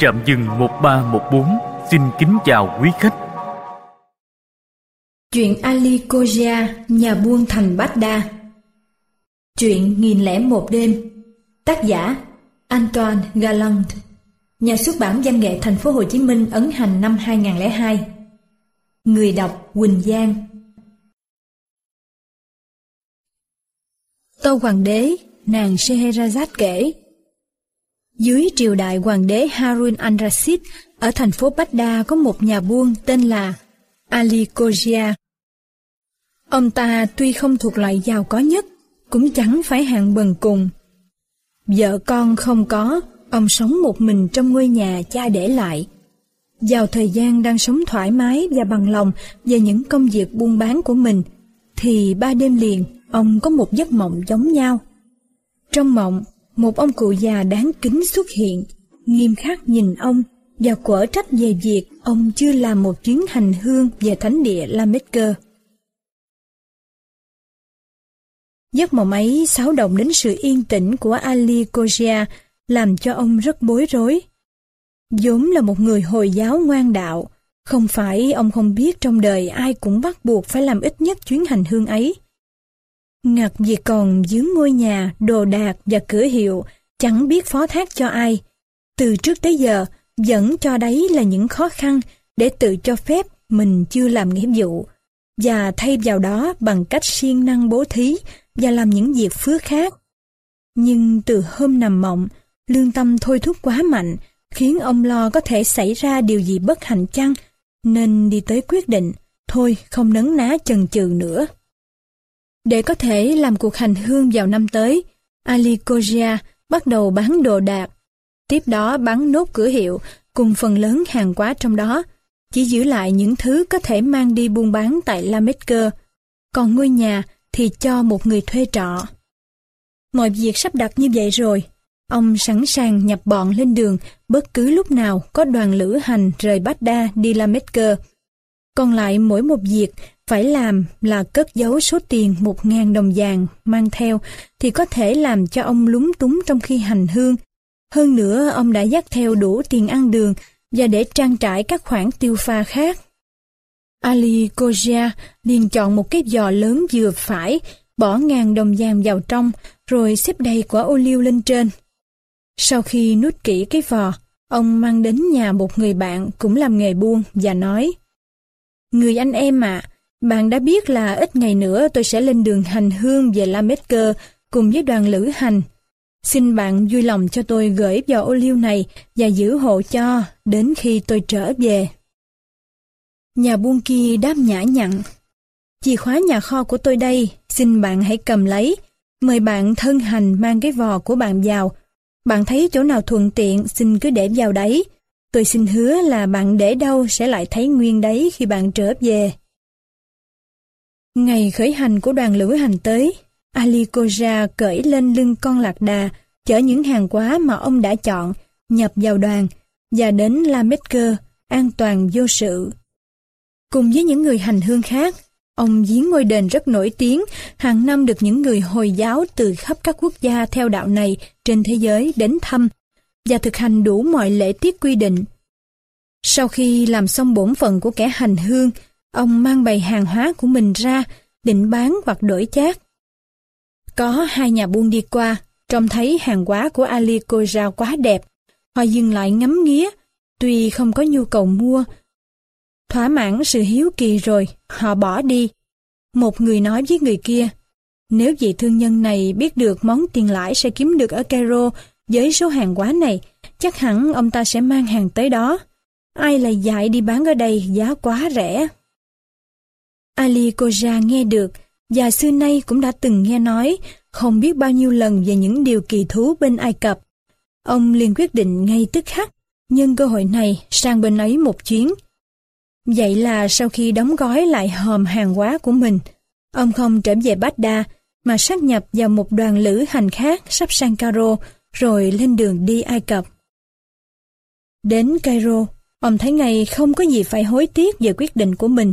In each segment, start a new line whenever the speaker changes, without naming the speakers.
Trạm dừng 1314 xin kính chào quý khách.
Chuyện Ali Koja, nhà buôn thành Bát Đa. Chuyện nghìn lẻ một đêm. Tác giả Antoine Galland. Nhà xuất bản văn nghệ thành phố Hồ Chí Minh ấn hành năm 2002 Người đọc Quỳnh Giang. Tâu Hoàng đế, nàng Scheherazade kể dưới triều đại hoàng đế Harun al-Rashid ở thành phố Baghdad có một nhà buôn tên là Ali Kojia. Ông ta tuy không thuộc loại giàu có nhất, cũng chẳng phải hạng bần cùng. Vợ con không có, ông sống một mình trong ngôi nhà cha để lại. Vào thời gian đang sống thoải mái và bằng lòng về những công việc buôn bán của mình, thì ba đêm liền ông có một giấc mộng giống nhau. Trong mộng, một ông cụ già đáng kính xuất hiện, nghiêm khắc nhìn ông và quở trách về việc ông chưa làm một chuyến hành hương về thánh địa La Mecca. Giấc mộng ấy xáo động đến sự yên tĩnh của Ali Kogia làm cho ông rất bối rối. vốn là một người Hồi giáo ngoan đạo, không phải ông không biết trong đời ai cũng bắt buộc phải làm ít nhất chuyến hành hương ấy. Ngặt vì còn dưới ngôi nhà, đồ đạc và cửa hiệu, chẳng biết phó thác cho ai. Từ trước tới giờ, vẫn cho đấy là những khó khăn để tự cho phép mình chưa làm nghĩa vụ, và thay vào đó bằng cách siêng năng bố thí và làm những việc phước khác. Nhưng từ hôm nằm mộng, lương tâm thôi thúc quá mạnh, khiến ông lo có thể xảy ra điều gì bất hạnh chăng, nên đi tới quyết định, thôi không nấn ná chần chừ nữa. Để có thể làm cuộc hành hương vào năm tới, Ali Koja bắt đầu bán đồ đạc. Tiếp đó bán nốt cửa hiệu cùng phần lớn hàng hóa trong đó, chỉ giữ lại những thứ có thể mang đi buôn bán tại La Mecca. Còn ngôi nhà thì cho một người thuê trọ. Mọi việc sắp đặt như vậy rồi, ông sẵn sàng nhập bọn lên đường bất cứ lúc nào có đoàn lữ hành rời Baghdad đi La Mecca. Còn lại mỗi một việc phải làm là cất giấu số tiền một ngàn đồng vàng mang theo thì có thể làm cho ông lúng túng trong khi hành hương. Hơn nữa ông đã dắt theo đủ tiền ăn đường và để trang trải các khoản tiêu pha khác. Ali Koja liền chọn một cái giò lớn vừa phải, bỏ ngàn đồng vàng vào trong, rồi xếp đầy quả ô liu lên trên. Sau khi nút kỹ cái vò, ông mang đến nhà một người bạn cũng làm nghề buôn và nói Người anh em ạ, bạn đã biết là ít ngày nữa tôi sẽ lên đường hành hương về La Mecca cùng với đoàn lữ hành. Xin bạn vui lòng cho tôi gửi vào ô liu này và giữ hộ cho đến khi tôi trở về. Nhà buôn kia đáp nhã nhặn. Chìa khóa nhà kho của tôi đây, xin bạn hãy cầm lấy. Mời bạn thân hành mang cái vò của bạn vào. Bạn thấy chỗ nào thuận tiện, xin cứ để vào đấy. Tôi xin hứa là bạn để đâu sẽ lại thấy nguyên đấy khi bạn trở về. Ngày khởi hành của đoàn lữ hành tới, Ali Koja cởi lên lưng con lạc đà, chở những hàng hóa mà ông đã chọn, nhập vào đoàn, và đến La Mecca, an toàn vô sự. Cùng với những người hành hương khác, ông giếng ngôi đền rất nổi tiếng, hàng năm được những người Hồi giáo từ khắp các quốc gia theo đạo này trên thế giới đến thăm và thực hành đủ mọi lễ tiết quy định. Sau khi làm xong bổn phận của kẻ hành hương, ông mang bày hàng hóa của mình ra, định bán hoặc đổi chác. Có hai nhà buôn đi qua, trông thấy hàng hóa của Ali Koja quá đẹp. Họ dừng lại ngắm nghía, tuy không có nhu cầu mua, Thỏa mãn sự hiếu kỳ rồi, họ bỏ đi. Một người nói với người kia, nếu vị thương nhân này biết được món tiền lãi sẽ kiếm được ở Cairo với số hàng hóa này, chắc hẳn ông ta sẽ mang hàng tới đó. Ai lại dạy đi bán ở đây giá quá rẻ. Ali Koja nghe được, và xưa nay cũng đã từng nghe nói, không biết bao nhiêu lần về những điều kỳ thú bên Ai Cập. Ông liền quyết định ngay tức khắc, nhân cơ hội này sang bên ấy một chuyến, Vậy là sau khi đóng gói lại hòm hàng hóa của mình, ông không trở về Baghdad mà sát nhập vào một đoàn lữ hành khác sắp sang Cairo rồi lên đường đi Ai Cập. Đến Cairo, ông thấy ngay không có gì phải hối tiếc về quyết định của mình.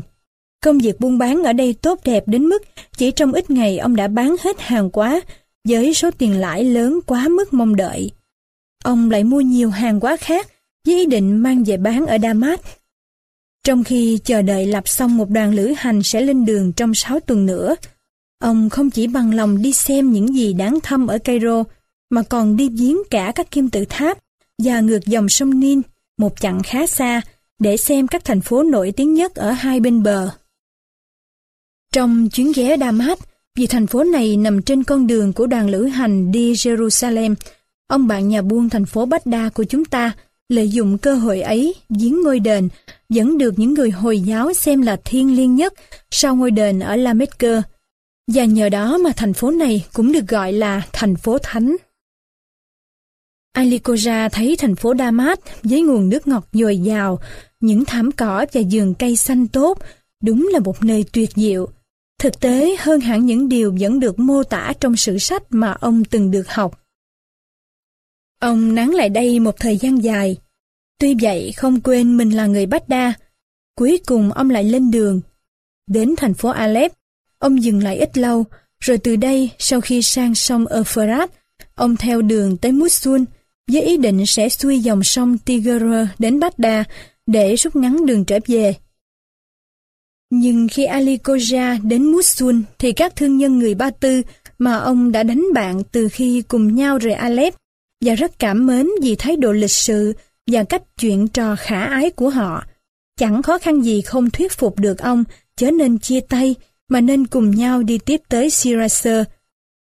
Công việc buôn bán ở đây tốt đẹp đến mức chỉ trong ít ngày ông đã bán hết hàng quá với số tiền lãi lớn quá mức mong đợi. Ông lại mua nhiều hàng quá khác với ý định mang về bán ở Damas. Trong khi chờ đợi lập xong một đoàn lữ hành sẽ lên đường trong 6 tuần nữa, ông không chỉ bằng lòng đi xem những gì đáng thăm ở Cairo, mà còn đi viếng cả các kim tự tháp và ngược dòng sông Nin, một chặng khá xa, để xem các thành phố nổi tiếng nhất ở hai bên bờ. Trong chuyến ghé Damas, vì thành phố này nằm trên con đường của đoàn lữ hành đi Jerusalem, ông bạn nhà buôn thành phố Bách Đa của chúng ta lợi dụng cơ hội ấy giếng ngôi đền vẫn được những người Hồi giáo xem là thiêng liêng nhất sau ngôi đền ở La Mecca. Và nhờ đó mà thành phố này cũng được gọi là thành phố thánh. Alicoja thấy thành phố Damas với nguồn nước ngọt dồi dào, những thảm cỏ và vườn cây xanh tốt, đúng là một nơi tuyệt diệu. Thực tế hơn hẳn những điều vẫn được mô tả trong sử sách mà ông từng được học. Ông nán lại đây một thời gian dài. Tuy vậy không quên mình là người Bách Đa. Cuối cùng ông lại lên đường. Đến thành phố Alep, ông dừng lại ít lâu, rồi từ đây sau khi sang sông Euphrates, ông theo đường tới Mosul với ý định sẽ xuôi dòng sông Tigre đến Bách Đa để rút ngắn đường trở về. Nhưng khi Ali Koja đến Mosul thì các thương nhân người Ba Tư mà ông đã đánh bạn từ khi cùng nhau rời Alep và rất cảm mến vì thái độ lịch sự và cách chuyện trò khả ái của họ. Chẳng khó khăn gì không thuyết phục được ông chớ nên chia tay mà nên cùng nhau đi tiếp tới Sirasa.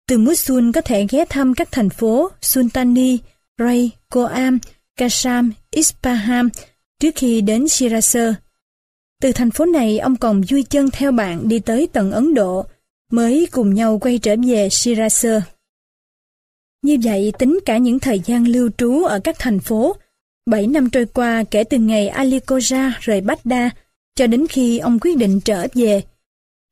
Từ Mosul có thể ghé thăm các thành phố Sultani, Ray, Koam, Kasham, Ispahan trước khi đến Sirasa. Từ thành phố này ông còn vui chân theo bạn đi tới tận Ấn Độ, mới cùng nhau quay trở về Sirasa. Như vậy tính cả những thời gian lưu trú ở các thành phố, 7 năm trôi qua kể từ ngày Ali Koja rời Baghdad cho đến khi ông quyết định trở về.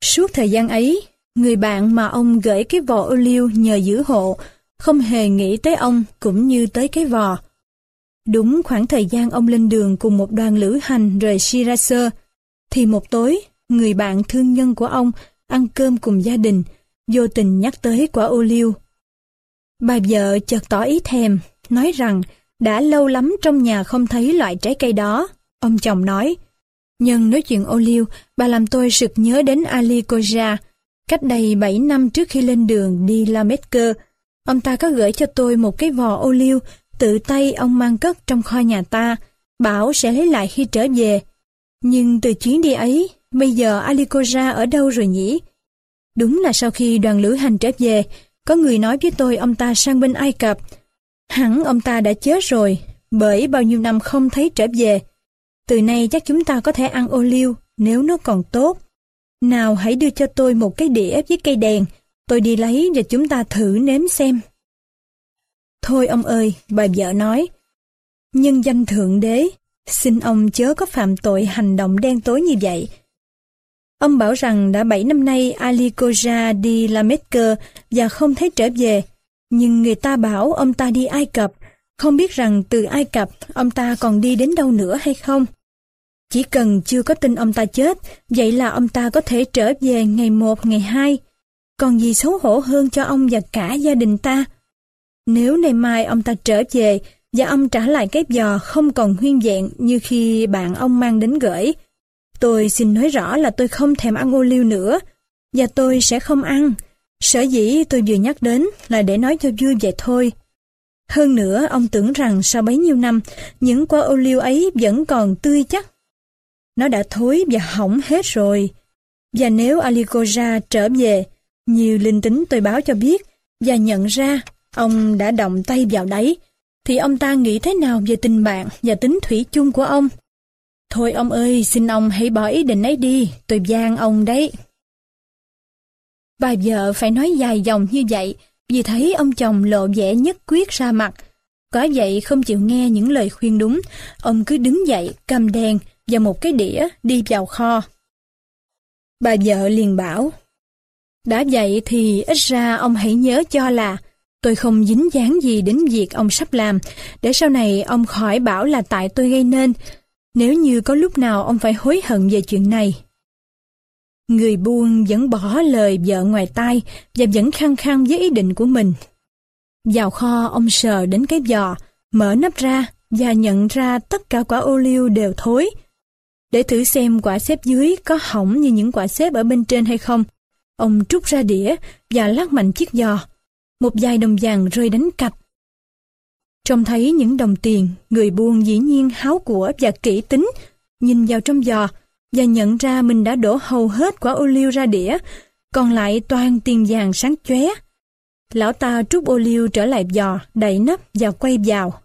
Suốt thời gian ấy, người bạn mà ông gửi cái vò ô liu nhờ giữ hộ không hề nghĩ tới ông cũng như tới cái vò. Đúng khoảng thời gian ông lên đường cùng một đoàn lữ hành rời Shiraz, thì một tối, người bạn thương nhân của ông ăn cơm cùng gia đình, vô tình nhắc tới quả ô liu. Bà vợ chợt tỏ ý thèm, nói rằng đã lâu lắm trong nhà không thấy loại trái cây đó. Ông chồng nói, nhân nói chuyện ô liu, bà làm tôi sực nhớ đến Ali Koja. Cách đây 7 năm trước khi lên đường đi La Cơ, ông ta có gửi cho tôi một cái vò ô liu tự tay ông mang cất trong kho nhà ta, bảo sẽ lấy lại khi trở về. Nhưng từ chuyến đi ấy, bây giờ Alikoja ở đâu rồi nhỉ? Đúng là sau khi đoàn lữ hành trở về, có người nói với tôi ông ta sang bên Ai Cập. Hẳn ông ta đã chết rồi, bởi bao nhiêu năm không thấy trở về. Từ nay chắc chúng ta có thể ăn ô liu nếu nó còn tốt. Nào hãy đưa cho tôi một cái đĩa với cây đèn, tôi đi lấy và chúng ta thử nếm xem. Thôi ông ơi, bà vợ nói. Nhân danh Thượng Đế, xin ông chớ có phạm tội hành động đen tối như vậy. Ông bảo rằng đã 7 năm nay Ali Koja đi La Mecca và không thấy trở về. Nhưng người ta bảo ông ta đi Ai Cập, không biết rằng từ Ai Cập ông ta còn đi đến đâu nữa hay không. Chỉ cần chưa có tin ông ta chết, vậy là ông ta có thể trở về ngày 1, ngày 2. Còn gì xấu hổ hơn cho ông và cả gia đình ta? Nếu ngày mai ông ta trở về và ông trả lại cái giò không còn nguyên vẹn như khi bạn ông mang đến gửi, tôi xin nói rõ là tôi không thèm ăn ô liu nữa, và tôi sẽ không ăn. Sở dĩ tôi vừa nhắc đến là để nói cho vui vậy thôi. Hơn nữa, ông tưởng rằng sau bấy nhiêu năm, những quả ô liu ấy vẫn còn tươi chắc. Nó đã thối và hỏng hết rồi. Và nếu Aligoja trở về, nhiều linh tính tôi báo cho biết, và nhận ra ông đã động tay vào đấy, thì ông ta nghĩ thế nào về tình bạn và tính thủy chung của ông? Thôi ông ơi, xin ông hãy bỏ ý định ấy đi, tôi gian ông đấy. Bà vợ phải nói dài dòng như vậy, vì thấy ông chồng lộ vẻ nhất quyết ra mặt. Có vậy không chịu nghe những lời khuyên đúng, ông cứ đứng dậy, cầm đèn và một cái đĩa đi vào kho. Bà vợ liền bảo, đã vậy thì ít ra ông hãy nhớ cho là tôi không dính dáng gì đến việc ông sắp làm, để sau này ông khỏi bảo là tại tôi gây nên, nếu như có lúc nào ông phải hối hận về chuyện này. Người buôn vẫn bỏ lời vợ ngoài tai và vẫn khăng khăng với ý định của mình. Vào kho ông sờ đến cái giò, mở nắp ra và nhận ra tất cả quả ô liu đều thối. Để thử xem quả xếp dưới có hỏng như những quả xếp ở bên trên hay không, ông trút ra đĩa và lắc mạnh chiếc giò. Một vài đồng vàng rơi đánh cạch. Trông thấy những đồng tiền, người buôn dĩ nhiên háo của và kỹ tính, nhìn vào trong giò và nhận ra mình đã đổ hầu hết quả ô liu ra đĩa, còn lại toàn tiền vàng sáng chóe. Lão ta trút ô liu trở lại giò, đậy nắp và quay vào.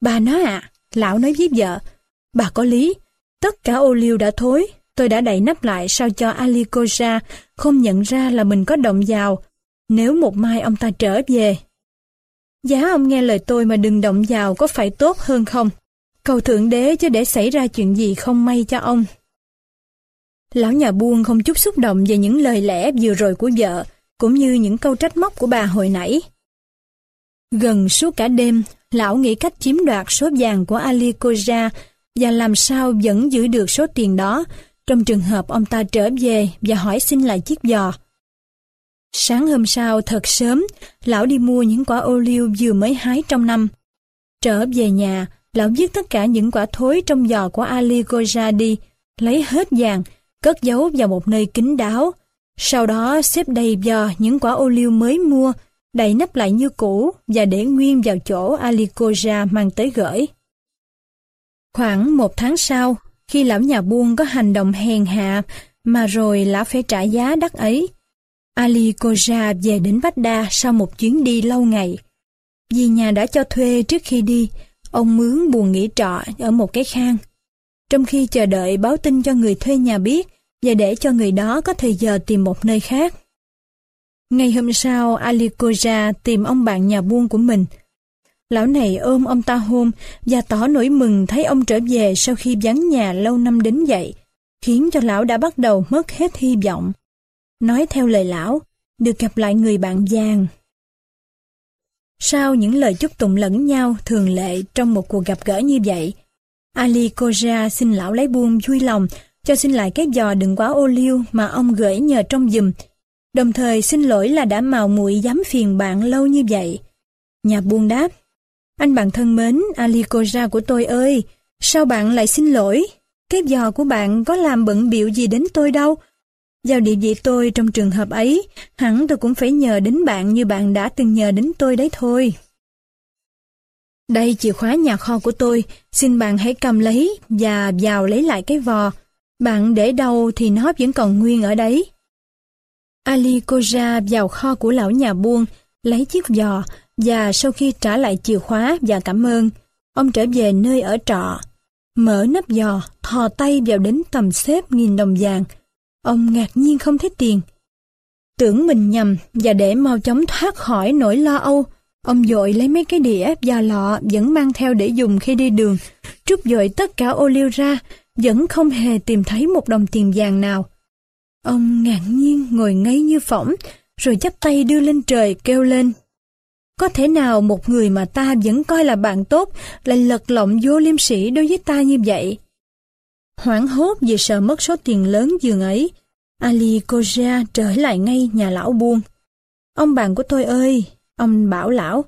Bà nói ạ, lão nói với vợ, bà có lý, tất cả ô liu đã thối, tôi đã đậy nắp lại sao cho Ali không nhận ra là mình có động vào, nếu một mai ông ta trở về. Giá ông nghe lời tôi mà đừng động vào có phải tốt hơn không? Cầu Thượng Đế chứ để xảy ra chuyện gì không may cho ông. Lão nhà buôn không chút xúc động về những lời lẽ vừa rồi của vợ, cũng như những câu trách móc của bà hồi nãy. Gần suốt cả đêm, lão nghĩ cách chiếm đoạt số vàng của Ali Koja và làm sao vẫn giữ được số tiền đó trong trường hợp ông ta trở về và hỏi xin lại chiếc giò. Sáng hôm sau thật sớm, lão đi mua những quả ô liu vừa mới hái trong năm. Trở về nhà, lão viết tất cả những quả thối trong giò của Ali Goja đi, lấy hết vàng, cất giấu vào một nơi kín đáo. Sau đó xếp đầy giò những quả ô liu mới mua, đậy nắp lại như cũ và để nguyên vào chỗ Ali Goja mang tới gửi. Khoảng một tháng sau, khi lão nhà buôn có hành động hèn hạ mà rồi lão phải trả giá đắt ấy, Ali Koja về đến Baghdad sau một chuyến đi lâu ngày. Vì nhà đã cho thuê trước khi đi, ông mướn buồn nghỉ trọ ở một cái khang. Trong khi chờ đợi báo tin cho người thuê nhà biết và để cho người đó có thời giờ tìm một nơi khác. Ngày hôm sau, Ali Koja tìm ông bạn nhà buôn của mình. Lão này ôm ông ta hôn và tỏ nỗi mừng thấy ông trở về sau khi vắng nhà lâu năm đến vậy, khiến cho lão đã bắt đầu mất hết hy vọng. Nói theo lời lão, được gặp lại người bạn vàng. Sau những lời chúc tụng lẫn nhau thường lệ trong một cuộc gặp gỡ như vậy, Ali Koja xin lão lấy buông vui lòng cho xin lại cái giò đựng quá ô liu mà ông gửi nhờ trong giùm, đồng thời xin lỗi là đã mào muội dám phiền bạn lâu như vậy. Nhà buôn đáp, anh bạn thân mến, Ali Koja của tôi ơi, sao bạn lại xin lỗi? Cái giò của bạn có làm bận biệu gì đến tôi đâu, Giao địa vị tôi trong trường hợp ấy, hẳn tôi cũng phải nhờ đến bạn như bạn đã từng nhờ đến tôi đấy thôi. Đây chìa khóa nhà kho của tôi, xin bạn hãy cầm lấy và vào lấy lại cái vò. Bạn để đâu thì nó vẫn còn nguyên ở đấy. Ali Koja vào kho của lão nhà buôn, lấy chiếc vò và sau khi trả lại chìa khóa và cảm ơn, ông trở về nơi ở trọ. Mở nắp giò, thò tay vào đến tầm xếp nghìn đồng vàng, Ông ngạc nhiên không thấy tiền. Tưởng mình nhầm và để mau chóng thoát khỏi nỗi lo âu, ông dội lấy mấy cái đĩa và lọ vẫn mang theo để dùng khi đi đường, trút dội tất cả ô liu ra, vẫn không hề tìm thấy một đồng tiền vàng nào. Ông ngạc nhiên ngồi ngây như phỏng, rồi chắp tay đưa lên trời kêu lên. Có thể nào một người mà ta vẫn coi là bạn tốt lại lật lọng vô liêm sĩ đối với ta như vậy? Hoảng hốt vì sợ mất số tiền lớn giường ấy, Ali Koja trở lại ngay nhà lão buôn. Ông bạn của tôi ơi, ông bảo lão,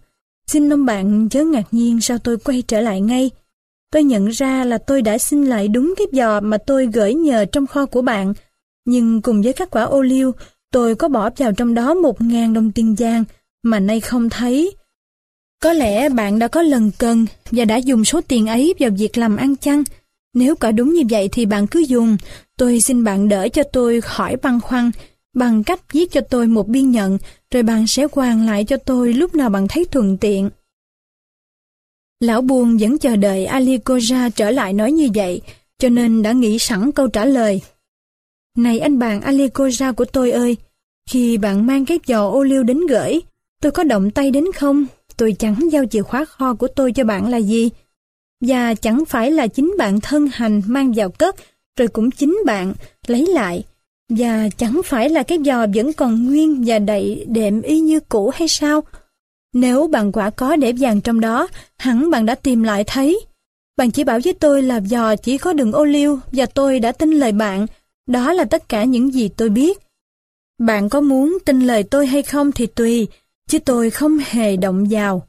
xin ông bạn chớ ngạc nhiên sao tôi quay trở lại ngay. Tôi nhận ra là tôi đã xin lại đúng cái giò mà tôi gửi nhờ trong kho của bạn, nhưng cùng với các quả ô liu, tôi có bỏ vào trong đó một ngàn đồng tiền vàng mà nay không thấy. Có lẽ bạn đã có lần cần và đã dùng số tiền ấy vào việc làm ăn chăng? Nếu cả đúng như vậy thì bạn cứ dùng, tôi xin bạn đỡ cho tôi khỏi băn khoăn, bằng cách viết cho tôi một biên nhận, rồi bạn sẽ hoàn lại cho tôi lúc nào bạn thấy thuận tiện. Lão buôn vẫn chờ đợi Ali Koja trở lại nói như vậy, cho nên đã nghĩ sẵn câu trả lời. Này anh bạn Ali Koja của tôi ơi, khi bạn mang cái giò ô liu đến gửi, tôi có động tay đến không? Tôi chẳng giao chìa khóa kho của tôi cho bạn là gì? Và chẳng phải là chính bạn thân hành mang vào cất, rồi cũng chính bạn lấy lại. Và chẳng phải là cái giò vẫn còn nguyên và đầy đệm y như cũ hay sao? Nếu bạn quả có để vàng trong đó, hẳn bạn đã tìm lại thấy. Bạn chỉ bảo với tôi là giò chỉ có đường ô liu và tôi đã tin lời bạn. Đó là tất cả những gì tôi biết. Bạn có muốn tin lời tôi hay không thì tùy, chứ tôi không hề động vào.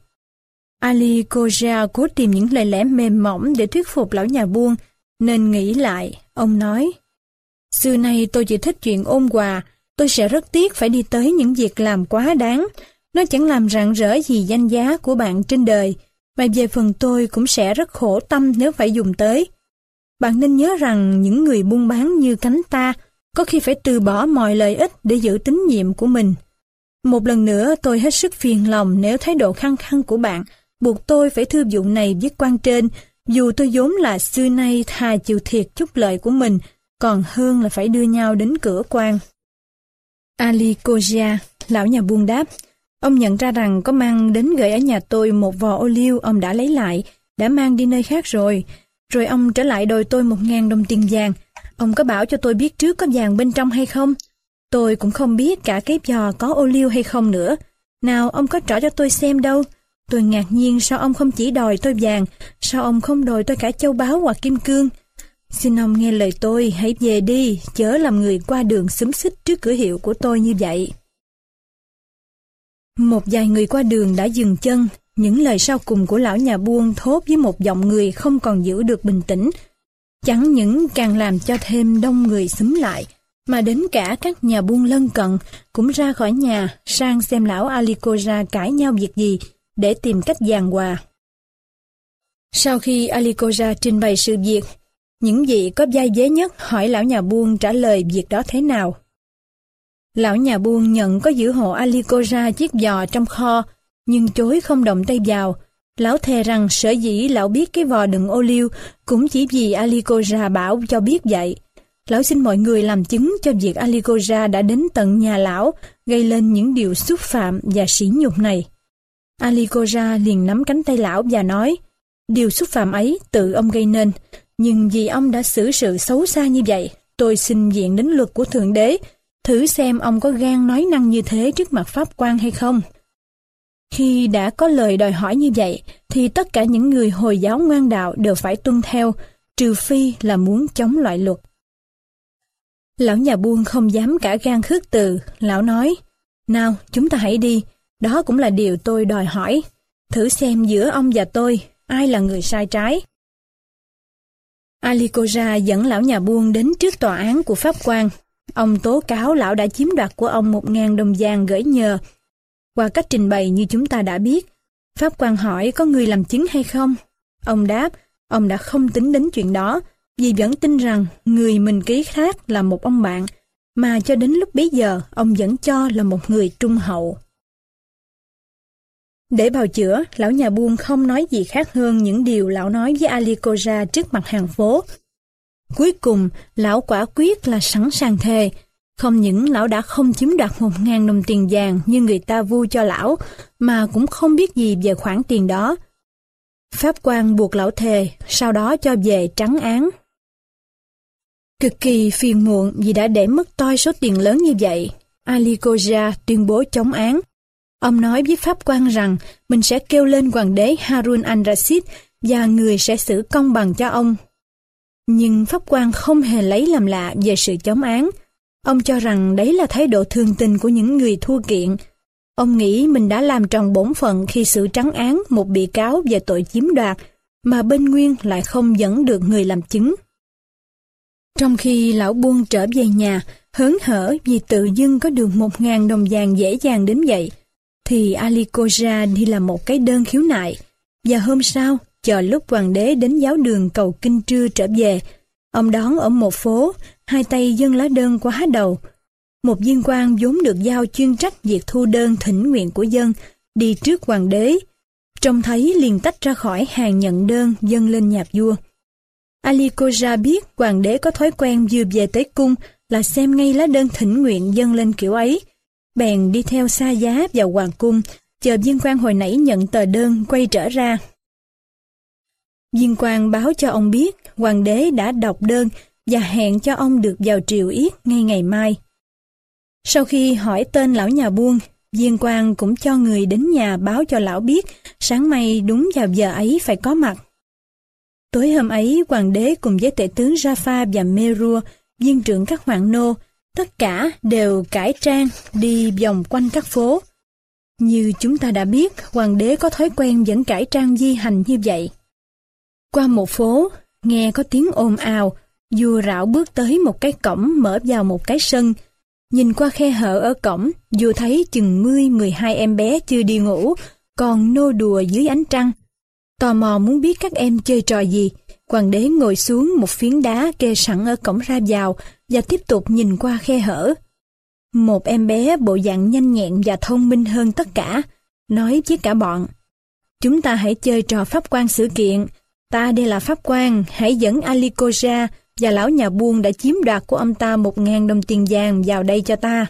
Ali Koja cố tìm những lời lẽ mềm mỏng để thuyết phục lão nhà buôn, nên nghĩ lại, ông nói. Xưa nay tôi chỉ thích chuyện ôm quà, tôi sẽ rất tiếc phải đi tới những việc làm quá đáng. Nó chẳng làm rạng rỡ gì danh giá của bạn trên đời, mà về phần tôi cũng sẽ rất khổ tâm nếu phải dùng tới. Bạn nên nhớ rằng những người buôn bán như cánh ta có khi phải từ bỏ mọi lợi ích để giữ tín nhiệm của mình. Một lần nữa tôi hết sức phiền lòng nếu thái độ khăng khăng của bạn buộc tôi phải thư vụ này với quan trên, dù tôi vốn là xưa nay thà chịu thiệt chút lợi của mình, còn hơn là phải đưa nhau đến cửa quan. Ali Koja, lão nhà buôn đáp, ông nhận ra rằng có mang đến gửi ở nhà tôi một vò ô liu ông đã lấy lại, đã mang đi nơi khác rồi. Rồi ông trở lại đòi tôi một ngàn đồng tiền vàng. Ông có bảo cho tôi biết trước có vàng bên trong hay không? Tôi cũng không biết cả cái giò có ô liu hay không nữa. Nào ông có trỏ cho tôi xem đâu. Tôi ngạc nhiên sao ông không chỉ đòi tôi vàng, sao ông không đòi tôi cả châu báu hoặc kim cương. Xin ông nghe lời tôi, hãy về đi, chớ làm người qua đường xúm xích trước cửa hiệu của tôi như vậy. Một vài người qua đường đã dừng chân, những lời sau cùng của lão nhà buôn thốt với một giọng người không còn giữ được bình tĩnh. Chẳng những càng làm cho thêm đông người xúm lại, mà đến cả các nhà buôn lân cận cũng ra khỏi nhà sang xem lão Alikoja cãi nhau việc gì để tìm cách giàn hòa. Sau khi Alikoja trình bày sự việc, những vị có vai vế nhất hỏi lão nhà buôn trả lời việc đó thế nào. Lão nhà buôn nhận có giữ hộ Alikoja chiếc giò trong kho, nhưng chối không động tay vào. Lão thề rằng sở dĩ lão biết cái vò đựng ô liu cũng chỉ vì Alikoja bảo cho biết vậy. Lão xin mọi người làm chứng cho việc Alikoja đã đến tận nhà lão, gây lên những điều xúc phạm và sỉ nhục này. Alikoja liền nắm cánh tay lão và nói, điều xúc phạm ấy tự ông gây nên, nhưng vì ông đã xử sự xấu xa như vậy, tôi xin diện đến luật của Thượng Đế, thử xem ông có gan nói năng như thế trước mặt Pháp quan hay không. Khi đã có lời đòi hỏi như vậy, thì tất cả những người Hồi giáo ngoan đạo đều phải tuân theo, trừ phi là muốn chống loại luật. Lão nhà buôn không dám cả gan khước từ, lão nói, Nào, chúng ta hãy đi, đó cũng là điều tôi đòi hỏi. Thử xem giữa ông và tôi, ai là người sai trái. Alikoja dẫn lão nhà buôn đến trước tòa án của pháp quan. Ông tố cáo lão đã chiếm đoạt của ông một ngàn đồng vàng gửi nhờ. Qua cách trình bày như chúng ta đã biết, pháp quan hỏi có người làm chứng hay không? Ông đáp, ông đã không tính đến chuyện đó, vì vẫn tin rằng người mình ký khác là một ông bạn, mà cho đến lúc bấy giờ ông vẫn cho là một người trung hậu. Để bào chữa, lão nhà buôn không nói gì khác hơn những điều lão nói với Alikoja trước mặt hàng phố. Cuối cùng, lão quả quyết là sẵn sàng thề. Không những lão đã không chiếm đoạt một ngàn đồng tiền vàng như người ta vu cho lão, mà cũng không biết gì về khoản tiền đó. Pháp quan buộc lão thề, sau đó cho về trắng án. Cực kỳ phiền muộn vì đã để mất toi số tiền lớn như vậy. Alikoja tuyên bố chống án. Ông nói với pháp quan rằng mình sẽ kêu lên hoàng đế Harun al-Rashid và người sẽ xử công bằng cho ông. Nhưng pháp quan không hề lấy làm lạ về sự chống án. Ông cho rằng đấy là thái độ thường tình của những người thua kiện. Ông nghĩ mình đã làm tròn bổn phận khi xử trắng án một bị cáo về tội chiếm đoạt, mà bên nguyên lại không dẫn được người làm chứng. Trong khi lão buôn trở về nhà, hớn hở vì tự dưng có được một ngàn đồng vàng dễ dàng đến vậy, thì Alikoja đi làm một cái đơn khiếu nại. Và hôm sau, chờ lúc hoàng đế đến giáo đường cầu kinh trưa trở về, ông đón ở một phố, hai tay dâng lá đơn quá đầu. Một viên quan vốn được giao chuyên trách việc thu đơn thỉnh nguyện của dân, đi trước hoàng đế. Trông thấy liền tách ra khỏi hàng nhận đơn dâng lên nhà vua. Alikoja biết hoàng đế có thói quen vừa về tới cung là xem ngay lá đơn thỉnh nguyện dâng lên kiểu ấy, bèn đi theo xa giá vào hoàng cung, chờ viên quan hồi nãy nhận tờ đơn quay trở ra. Viên quan báo cho ông biết hoàng đế đã đọc đơn và hẹn cho ông được vào triều yết ngay ngày mai. Sau khi hỏi tên lão nhà buôn, viên quan cũng cho người đến nhà báo cho lão biết sáng mai đúng vào giờ ấy phải có mặt. Tối hôm ấy, hoàng đế cùng với tể tướng Rafa và Merua, viên trưởng các hoàng nô, Tất cả đều cải trang đi vòng quanh các phố. Như chúng ta đã biết, hoàng đế có thói quen vẫn cải trang di hành như vậy. Qua một phố, nghe có tiếng ồn ào, vua rảo bước tới một cái cổng mở vào một cái sân. Nhìn qua khe hở ở cổng, vua thấy chừng mươi mười hai em bé chưa đi ngủ, còn nô đùa dưới ánh trăng. Tò mò muốn biết các em chơi trò gì, hoàng đế ngồi xuống một phiến đá kê sẵn ở cổng ra vào và tiếp tục nhìn qua khe hở. Một em bé bộ dạng nhanh nhẹn và thông minh hơn tất cả, nói với cả bọn. Chúng ta hãy chơi trò pháp quan sự kiện. Ta đây là pháp quan, hãy dẫn Aliko ra và lão nhà buôn đã chiếm đoạt của ông ta một ngàn đồng tiền vàng vào đây cho ta.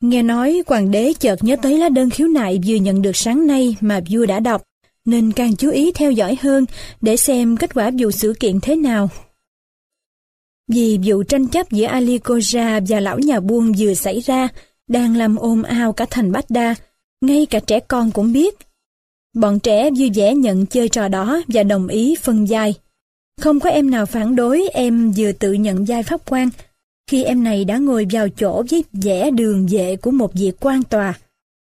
Nghe nói hoàng đế chợt nhớ tới lá đơn khiếu nại vừa nhận được sáng nay mà vua đã đọc, nên càng chú ý theo dõi hơn để xem kết quả vụ sự kiện thế nào. Vì vụ tranh chấp giữa Ali Koja và lão nhà buôn vừa xảy ra, đang làm ôm ao cả thành Bách Đa, ngay cả trẻ con cũng biết. Bọn trẻ vui vẻ nhận chơi trò đó và đồng ý phân vai. Không có em nào phản đối em vừa tự nhận vai pháp quan, khi em này đã ngồi vào chỗ với vẻ đường vệ của một vị quan tòa.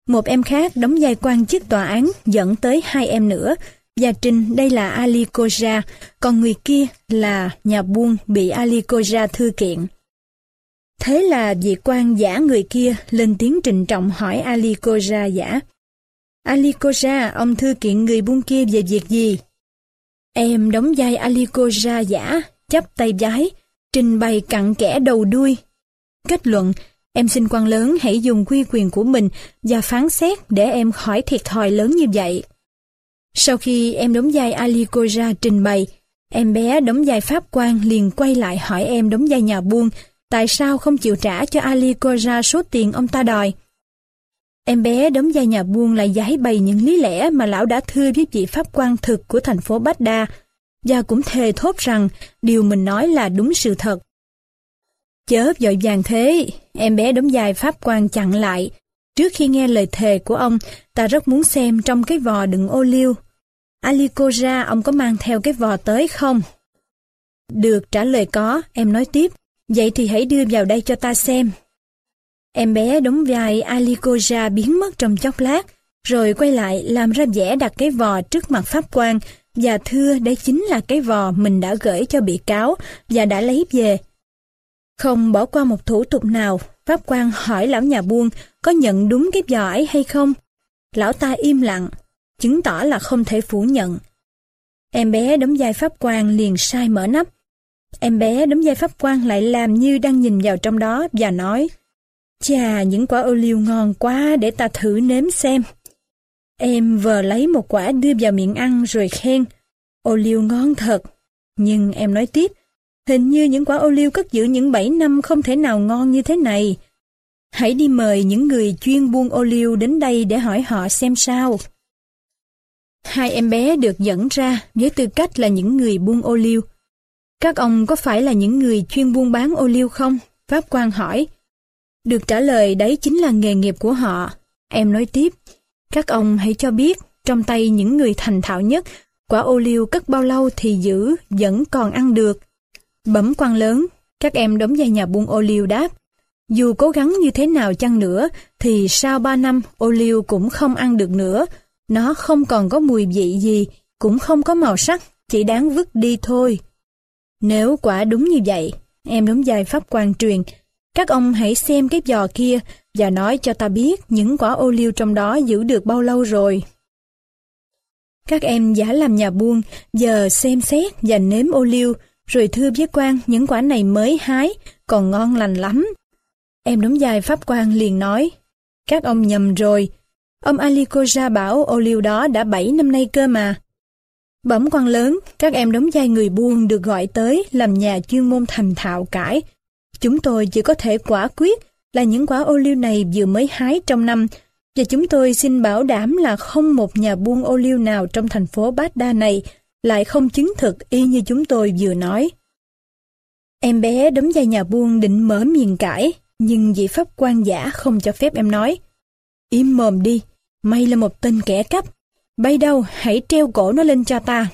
Một em khác đóng vai quan chức tòa án dẫn tới hai em nữa, và trình đây là Ali Koja, còn người kia là nhà buôn bị Ali Koja thư kiện. Thế là vị quan giả người kia lên tiếng trịnh trọng hỏi Ali Koja giả. Ali Koja, ông thư kiện người buôn kia về việc gì? Em đóng vai Ali Koja giả, chắp tay giái, trình bày cặn kẽ đầu đuôi. Kết luận, em xin quan lớn hãy dùng quy quyền của mình và phán xét để em khỏi thiệt thòi lớn như vậy. Sau khi em đóng vai Ali Koja trình bày, em bé đóng vai pháp quan liền quay lại hỏi em đóng vai nhà buôn tại sao không chịu trả cho Ali Koja số tiền ông ta đòi. Em bé đóng vai nhà buôn lại giải bày những lý lẽ mà lão đã thưa với vị pháp quan thực của thành phố Bát Đa và cũng thề thốt rằng điều mình nói là đúng sự thật. Chớp vội vàng thế, em bé đống dài pháp quan chặn lại. Trước khi nghe lời thề của ông, ta rất muốn xem trong cái vò đựng ô liu. Aliko ra, ông có mang theo cái vò tới không? Được trả lời có, em nói tiếp. Vậy thì hãy đưa vào đây cho ta xem. Em bé đóng vai Alikoja biến mất trong chốc lát, rồi quay lại làm ra vẻ đặt cái vò trước mặt pháp quan và thưa đấy chính là cái vò mình đã gửi cho bị cáo và đã lấy về. Không bỏ qua một thủ tục nào, pháp quan hỏi lão nhà buôn có nhận đúng cái giò ấy hay không. Lão ta im lặng, chứng tỏ là không thể phủ nhận. Em bé đóng vai pháp quan liền sai mở nắp. Em bé đóng vai pháp quan lại làm như đang nhìn vào trong đó và nói Chà, những quả ô liu ngon quá để ta thử nếm xem. Em vừa lấy một quả đưa vào miệng ăn rồi khen. Ô liu ngon thật. Nhưng em nói tiếp, hình như những quả ô liu cất giữ những 7 năm không thể nào ngon như thế này. Hãy đi mời những người chuyên buôn ô liu đến đây để hỏi họ xem sao. Hai em bé được dẫn ra với tư cách là những người buôn ô liu. Các ông có phải là những người chuyên buôn bán ô liu không? Pháp quan hỏi. Được trả lời đấy chính là nghề nghiệp của họ. Em nói tiếp, các ông hãy cho biết, trong tay những người thành thạo nhất, quả ô liu cất bao lâu thì giữ, vẫn còn ăn được bấm quan lớn, các em đóng vai nhà buôn ô liu đáp. Dù cố gắng như thế nào chăng nữa, thì sau ba năm ô liu cũng không ăn được nữa. Nó không còn có mùi vị gì, cũng không có màu sắc, chỉ đáng vứt đi thôi. Nếu quả đúng như vậy, em đóng vai pháp quan truyền, các ông hãy xem cái giò kia và nói cho ta biết những quả ô liu trong đó giữ được bao lâu rồi. Các em giả làm nhà buôn, giờ xem xét và nếm ô liu, rồi thưa với quan những quả này mới hái, còn ngon lành lắm. Em đóng dài pháp quan liền nói, các ông nhầm rồi, ông Alikoja bảo ô liu đó đã 7 năm nay cơ mà. Bẩm quan lớn, các em đóng vai người buôn được gọi tới làm nhà chuyên môn thành thạo cải, Chúng tôi chỉ có thể quả quyết là những quả ô liu này vừa mới hái trong năm và chúng tôi xin bảo đảm là không một nhà buôn ô liu nào trong thành phố Bát Đa này lại không chứng thực y như chúng tôi vừa nói. Em bé đóng vai nhà buôn định mở miệng cãi, nhưng vị pháp quan giả không cho phép em nói. Im mồm đi, mày là một tên kẻ cắp. Bay đâu, hãy treo cổ nó lên cho ta.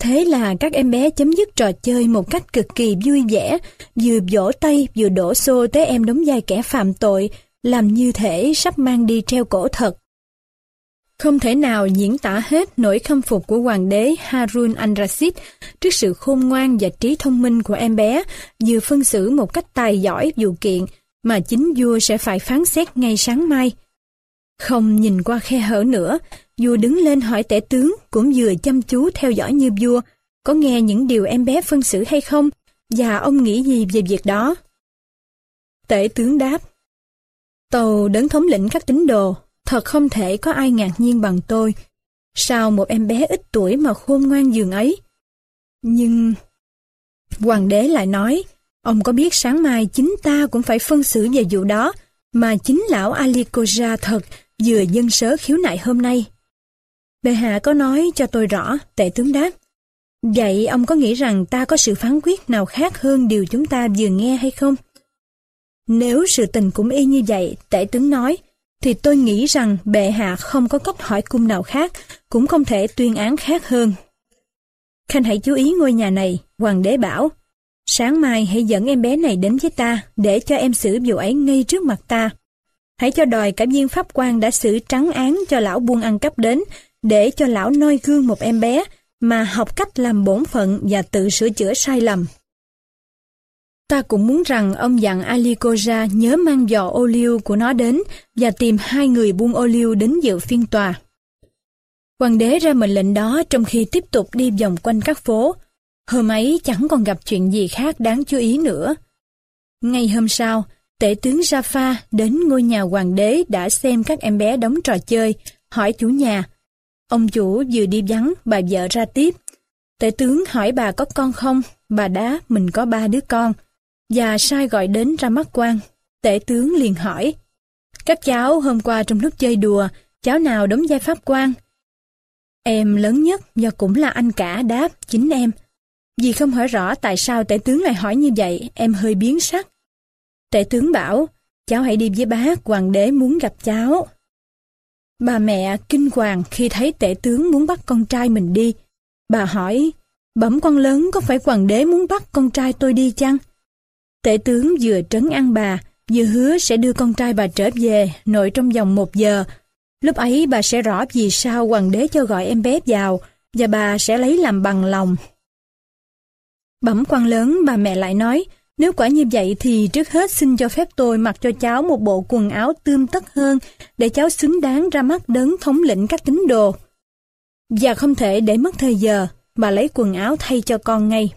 Thế là các em bé chấm dứt trò chơi một cách cực kỳ vui vẻ, vừa vỗ tay vừa đổ xô tới em đóng vai kẻ phạm tội, làm như thể sắp mang đi treo cổ thật. Không thể nào diễn tả hết nỗi khâm phục của hoàng đế Harun al-Rashid trước sự khôn ngoan và trí thông minh của em bé, vừa phân xử một cách tài giỏi vụ kiện mà chính vua sẽ phải phán xét ngay sáng mai. Không nhìn qua khe hở nữa, vua đứng lên hỏi tể tướng cũng vừa chăm chú theo dõi như vua, có nghe những điều em bé phân xử hay không, và ông nghĩ gì về việc đó. Tể tướng đáp, Tàu đấng thống lĩnh các tín đồ, thật không thể có ai ngạc nhiên bằng tôi. Sao một em bé ít tuổi mà khôn ngoan giường ấy? Nhưng... Hoàng đế lại nói, ông có biết sáng mai chính ta cũng phải phân xử về vụ đó, mà chính lão Ali Koja thật vừa dân sớ khiếu nại hôm nay. Bệ hạ có nói cho tôi rõ, tệ tướng đáp. Vậy ông có nghĩ rằng ta có sự phán quyết nào khác hơn điều chúng ta vừa nghe hay không? Nếu sự tình cũng y như vậy, tể tướng nói, thì tôi nghĩ rằng bệ hạ không có cách hỏi cung nào khác, cũng không thể tuyên án khác hơn. Khanh hãy chú ý ngôi nhà này, hoàng đế bảo. Sáng mai hãy dẫn em bé này đến với ta, để cho em xử vụ ấy ngay trước mặt ta. Hãy cho đòi cả viên pháp quan đã xử trắng án cho lão buôn ăn cắp đến, để cho lão noi gương một em bé, mà học cách làm bổn phận và tự sửa chữa sai lầm. Ta cũng muốn rằng ông dặn Ali Koja nhớ mang giò ô liu của nó đến và tìm hai người buôn ô liu đến dự phiên tòa. Hoàng đế ra mệnh lệnh đó trong khi tiếp tục đi vòng quanh các phố. Hôm ấy chẳng còn gặp chuyện gì khác đáng chú ý nữa. Ngay hôm sau, tể tướng Jaffa đến ngôi nhà hoàng đế đã xem các em bé đóng trò chơi, hỏi chủ nhà. Ông chủ vừa đi vắng, bà vợ ra tiếp. Tể tướng hỏi bà có con không? Bà đá mình có ba đứa con và sai gọi đến ra mắt quan. Tể tướng liền hỏi, các cháu hôm qua trong lúc chơi đùa, cháu nào đóng vai pháp quan? Em lớn nhất và cũng là anh cả đáp, chính em. Vì không hỏi rõ tại sao tể tướng lại hỏi như vậy, em hơi biến sắc. Tể tướng bảo, cháu hãy đi với bác, hoàng đế muốn gặp cháu. Bà mẹ kinh hoàng khi thấy tể tướng muốn bắt con trai mình đi. Bà hỏi, bẩm con lớn có phải hoàng đế muốn bắt con trai tôi đi chăng? Tể tướng vừa trấn an bà, vừa hứa sẽ đưa con trai bà trở về nội trong vòng một giờ. Lúc ấy bà sẽ rõ vì sao hoàng đế cho gọi em bé vào và bà sẽ lấy làm bằng lòng. Bẩm quan lớn bà mẹ lại nói, nếu quả như vậy thì trước hết xin cho phép tôi mặc cho cháu một bộ quần áo tươm tất hơn để cháu xứng đáng ra mắt đấng thống lĩnh các tín đồ. Và không thể để mất thời giờ, bà lấy quần áo thay cho con ngay.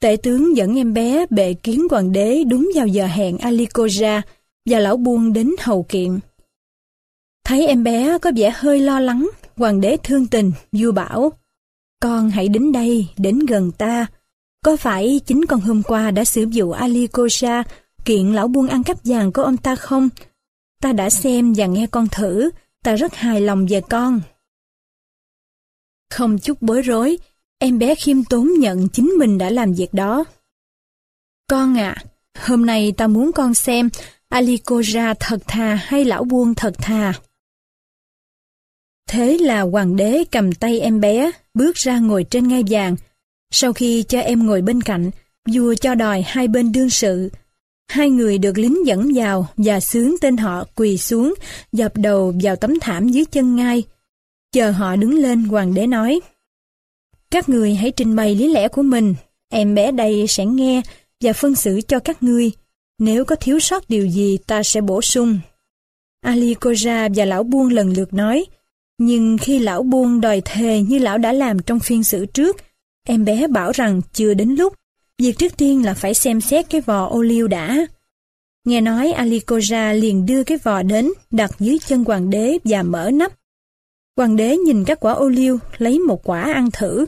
Tể tướng dẫn em bé bệ kiến hoàng đế đúng vào giờ hẹn Alikoja và lão buôn đến hầu kiện. Thấy em bé có vẻ hơi lo lắng, hoàng đế thương tình, vua bảo, con hãy đến đây, đến gần ta. Có phải chính con hôm qua đã xử vụ Alikoja kiện lão buôn ăn cắp vàng của ông ta không? Ta đã xem và nghe con thử, ta rất hài lòng về con. Không chút bối rối, Em bé khiêm tốn nhận chính mình đã làm việc đó. Con ạ, à, hôm nay ta muốn con xem Alikoja thật thà hay lão buôn thật thà. Thế là hoàng đế cầm tay em bé, bước ra ngồi trên ngai vàng. Sau khi cho em ngồi bên cạnh, vua cho đòi hai bên đương sự. Hai người được lính dẫn vào và sướng tên họ quỳ xuống, dập đầu vào tấm thảm dưới chân ngai. Chờ họ đứng lên hoàng đế nói. Các người hãy trình bày lý lẽ của mình, em bé đây sẽ nghe và phân xử cho các ngươi. Nếu có thiếu sót điều gì ta sẽ bổ sung. Ali Koja và lão buôn lần lượt nói, nhưng khi lão buôn đòi thề như lão đã làm trong phiên xử trước, em bé bảo rằng chưa đến lúc. Việc trước tiên là phải xem xét cái vò ô liu đã. Nghe nói Ali Koja liền đưa cái vò đến, đặt dưới chân hoàng đế và mở nắp. Hoàng đế nhìn các quả ô liu, lấy một quả ăn thử,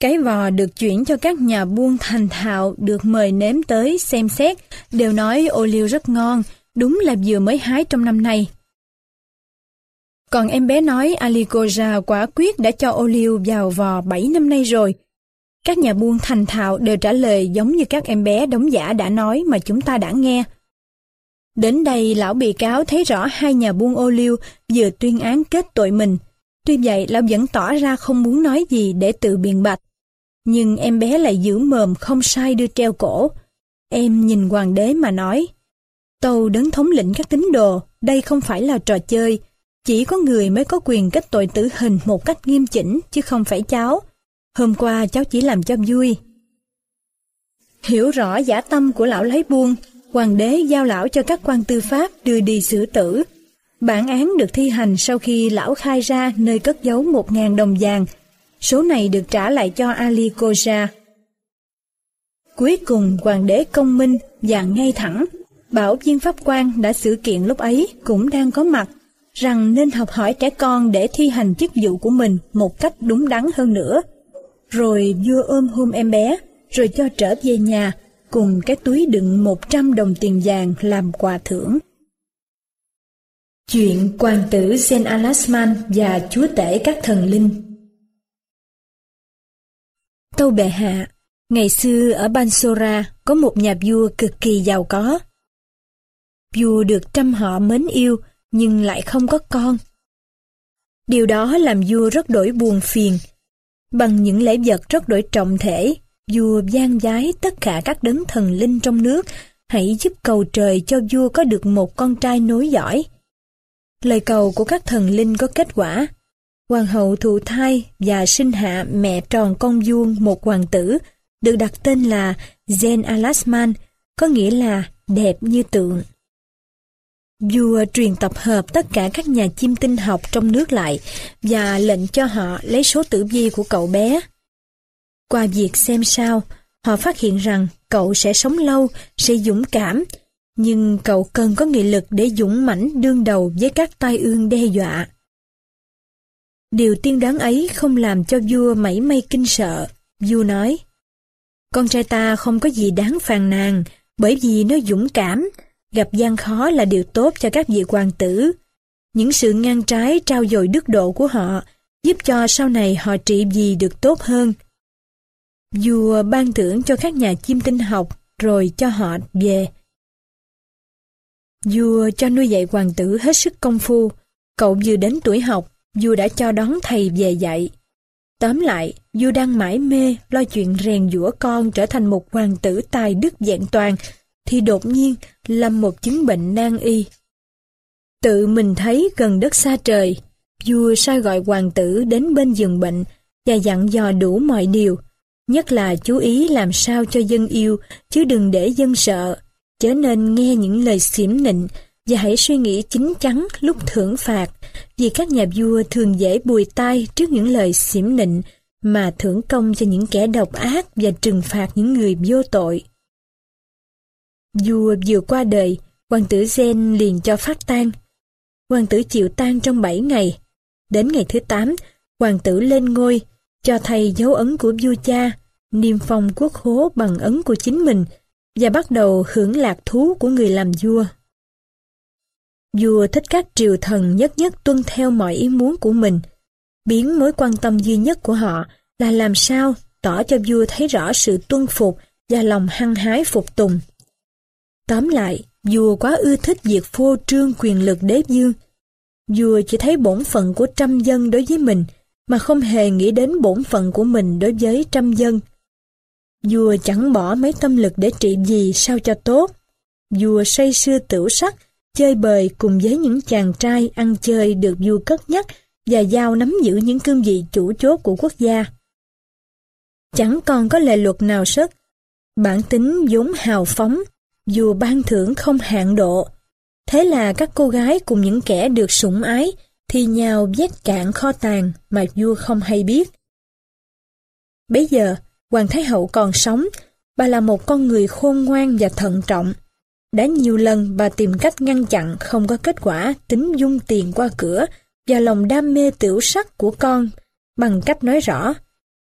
cái vò được chuyển cho các nhà buôn thành thạo được mời nếm tới xem xét, đều nói ô liu rất ngon, đúng là vừa mới hái trong năm nay. Còn em bé nói Alikoja quả quyết đã cho ô liu vào vò 7 năm nay rồi. Các nhà buôn thành thạo đều trả lời giống như các em bé đóng giả đã nói mà chúng ta đã nghe. Đến đây lão bị cáo thấy rõ hai nhà buôn ô liu vừa tuyên án kết tội mình. Tuy vậy lão vẫn tỏ ra không muốn nói gì để tự biện bạch. Nhưng em bé lại giữ mồm không sai đưa treo cổ. Em nhìn hoàng đế mà nói, Tâu đấng thống lĩnh các tín đồ, đây không phải là trò chơi. Chỉ có người mới có quyền kết tội tử hình một cách nghiêm chỉnh, chứ không phải cháu. Hôm qua cháu chỉ làm cho vui. Hiểu rõ giả tâm của lão lấy buông, hoàng đế giao lão cho các quan tư pháp đưa đi xử tử. Bản án được thi hành sau khi lão khai ra nơi cất giấu một ngàn đồng vàng. Số này được trả lại cho Ali Koja. Cuối cùng hoàng đế công minh và ngay thẳng, bảo viên pháp quan đã xử kiện lúc ấy cũng đang có mặt, rằng nên học hỏi trẻ con để thi hành chức vụ của mình một cách đúng đắn hơn nữa. Rồi vua ôm hôn em bé, rồi cho trở về nhà, cùng cái túi đựng 100 đồng tiền vàng làm quà thưởng. Chuyện hoàng tử Zen Alasman và chúa tể các thần linh Tâu bệ hạ, ngày xưa ở Bansora có một nhà vua cực kỳ giàu có. Vua được trăm họ mến yêu nhưng lại không có con. Điều đó làm vua rất đổi buồn phiền. Bằng những lễ vật rất đổi trọng thể, vua gian giái tất cả các đấng thần linh trong nước hãy giúp cầu trời cho vua có được một con trai nối dõi. Lời cầu của các thần linh có kết quả. Hoàng hậu thụ thai và sinh hạ mẹ tròn con vuông một hoàng tử, được đặt tên là Zen Alasman, có nghĩa là đẹp như tượng. Vua truyền tập hợp tất cả các nhà chim tinh học trong nước lại và lệnh cho họ lấy số tử vi của cậu bé. Qua việc xem sao, họ phát hiện rằng cậu sẽ sống lâu, sẽ dũng cảm, nhưng cậu cần có nghị lực để dũng mãnh đương đầu với các tai ương đe dọa. Điều tiên đoán ấy không làm cho vua mảy may kinh sợ. Vua nói, con trai ta không có gì đáng phàn nàn, bởi vì nó dũng cảm, gặp gian khó là điều tốt cho các vị hoàng tử. Những sự ngang trái trao dồi đức độ của họ giúp cho sau này họ trị gì được tốt hơn. Vua ban thưởng cho các nhà chim tinh học rồi cho họ về. Vua cho nuôi dạy hoàng tử hết sức công phu, cậu vừa đến tuổi học, vua đã cho đón thầy về dạy. Tóm lại, vua đang mãi mê lo chuyện rèn giũa con trở thành một hoàng tử tài đức vẹn toàn, thì đột nhiên lâm một chứng bệnh nan y. Tự mình thấy gần đất xa trời, vua sai gọi hoàng tử đến bên giường bệnh và dặn dò đủ mọi điều, nhất là chú ý làm sao cho dân yêu, chứ đừng để dân sợ, chớ nên nghe những lời xiểm nịnh và hãy suy nghĩ chính chắn lúc thưởng phạt, vì các nhà vua thường dễ bùi tai trước những lời xiểm nịnh mà thưởng công cho những kẻ độc ác và trừng phạt những người vô tội. Vua vừa qua đời, hoàng tử Gen liền cho phát tang. Hoàng tử chịu tang trong 7 ngày. Đến ngày thứ 8, hoàng tử lên ngôi, cho thầy dấu ấn của vua cha, niêm phong quốc hố bằng ấn của chính mình và bắt đầu hưởng lạc thú của người làm vua. Vua thích các triều thần nhất nhất tuân theo mọi ý muốn của mình, biến mối quan tâm duy nhất của họ là làm sao tỏ cho vua thấy rõ sự tuân phục và lòng hăng hái phục tùng. Tóm lại, vua quá ưa thích việc phô trương quyền lực đế dương. Vua chỉ thấy bổn phận của trăm dân đối với mình, mà không hề nghĩ đến bổn phận của mình đối với trăm dân. Vua chẳng bỏ mấy tâm lực để trị gì sao cho tốt. Vua say sưa tửu sắc, chơi bời cùng với những chàng trai ăn chơi được vua cất nhắc và giao nắm giữ những cương vị chủ chốt của quốc gia. Chẳng còn có lệ luật nào sức. Bản tính vốn hào phóng, vua ban thưởng không hạn độ. Thế là các cô gái cùng những kẻ được sủng ái thì nhào vét cạn kho tàng mà vua không hay biết. Bây giờ, Hoàng Thái Hậu còn sống, bà là một con người khôn ngoan và thận trọng. Đã nhiều lần bà tìm cách ngăn chặn không có kết quả tính dung tiền qua cửa và lòng đam mê tiểu sắc của con bằng cách nói rõ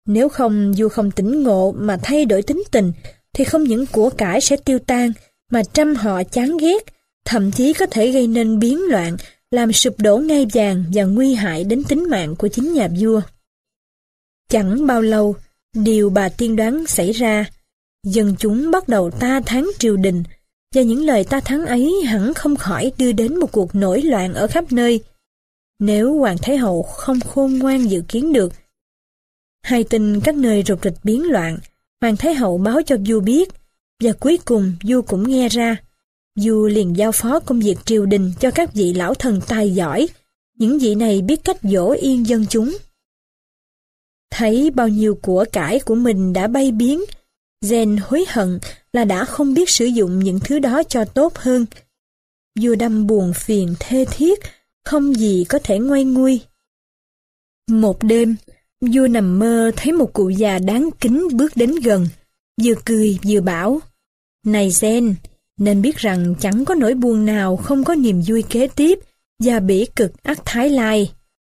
nếu không vua không tỉnh ngộ mà thay đổi tính tình thì không những của cải sẽ tiêu tan mà trăm họ chán ghét, thậm chí có thể gây nên biến loạn, làm sụp đổ ngai vàng và nguy hại đến tính mạng của chính nhà vua. Chẳng bao lâu, điều bà tiên đoán xảy ra, dân chúng bắt đầu ta thắng triều đình, và những lời ta thắng ấy hẳn không khỏi đưa đến một cuộc nổi loạn ở khắp nơi. Nếu Hoàng Thái Hậu không khôn ngoan dự kiến được, hai tin các nơi rục rịch biến loạn, Hoàng Thái Hậu báo cho du biết, và cuối cùng du cũng nghe ra, Du liền giao phó công việc triều đình cho các vị lão thần tài giỏi. Những vị này biết cách dỗ yên dân chúng. Thấy bao nhiêu của cải của mình đã bay biến, Zen hối hận là đã không biết sử dụng những thứ đó cho tốt hơn. Vua đâm buồn phiền thê thiết, không gì có thể ngoay nguôi. Một đêm, vua nằm mơ thấy một cụ già đáng kính bước đến gần, vừa cười vừa bảo, Này Zen, nên biết rằng chẳng có nỗi buồn nào không có niềm vui kế tiếp và bỉ cực ác thái lai.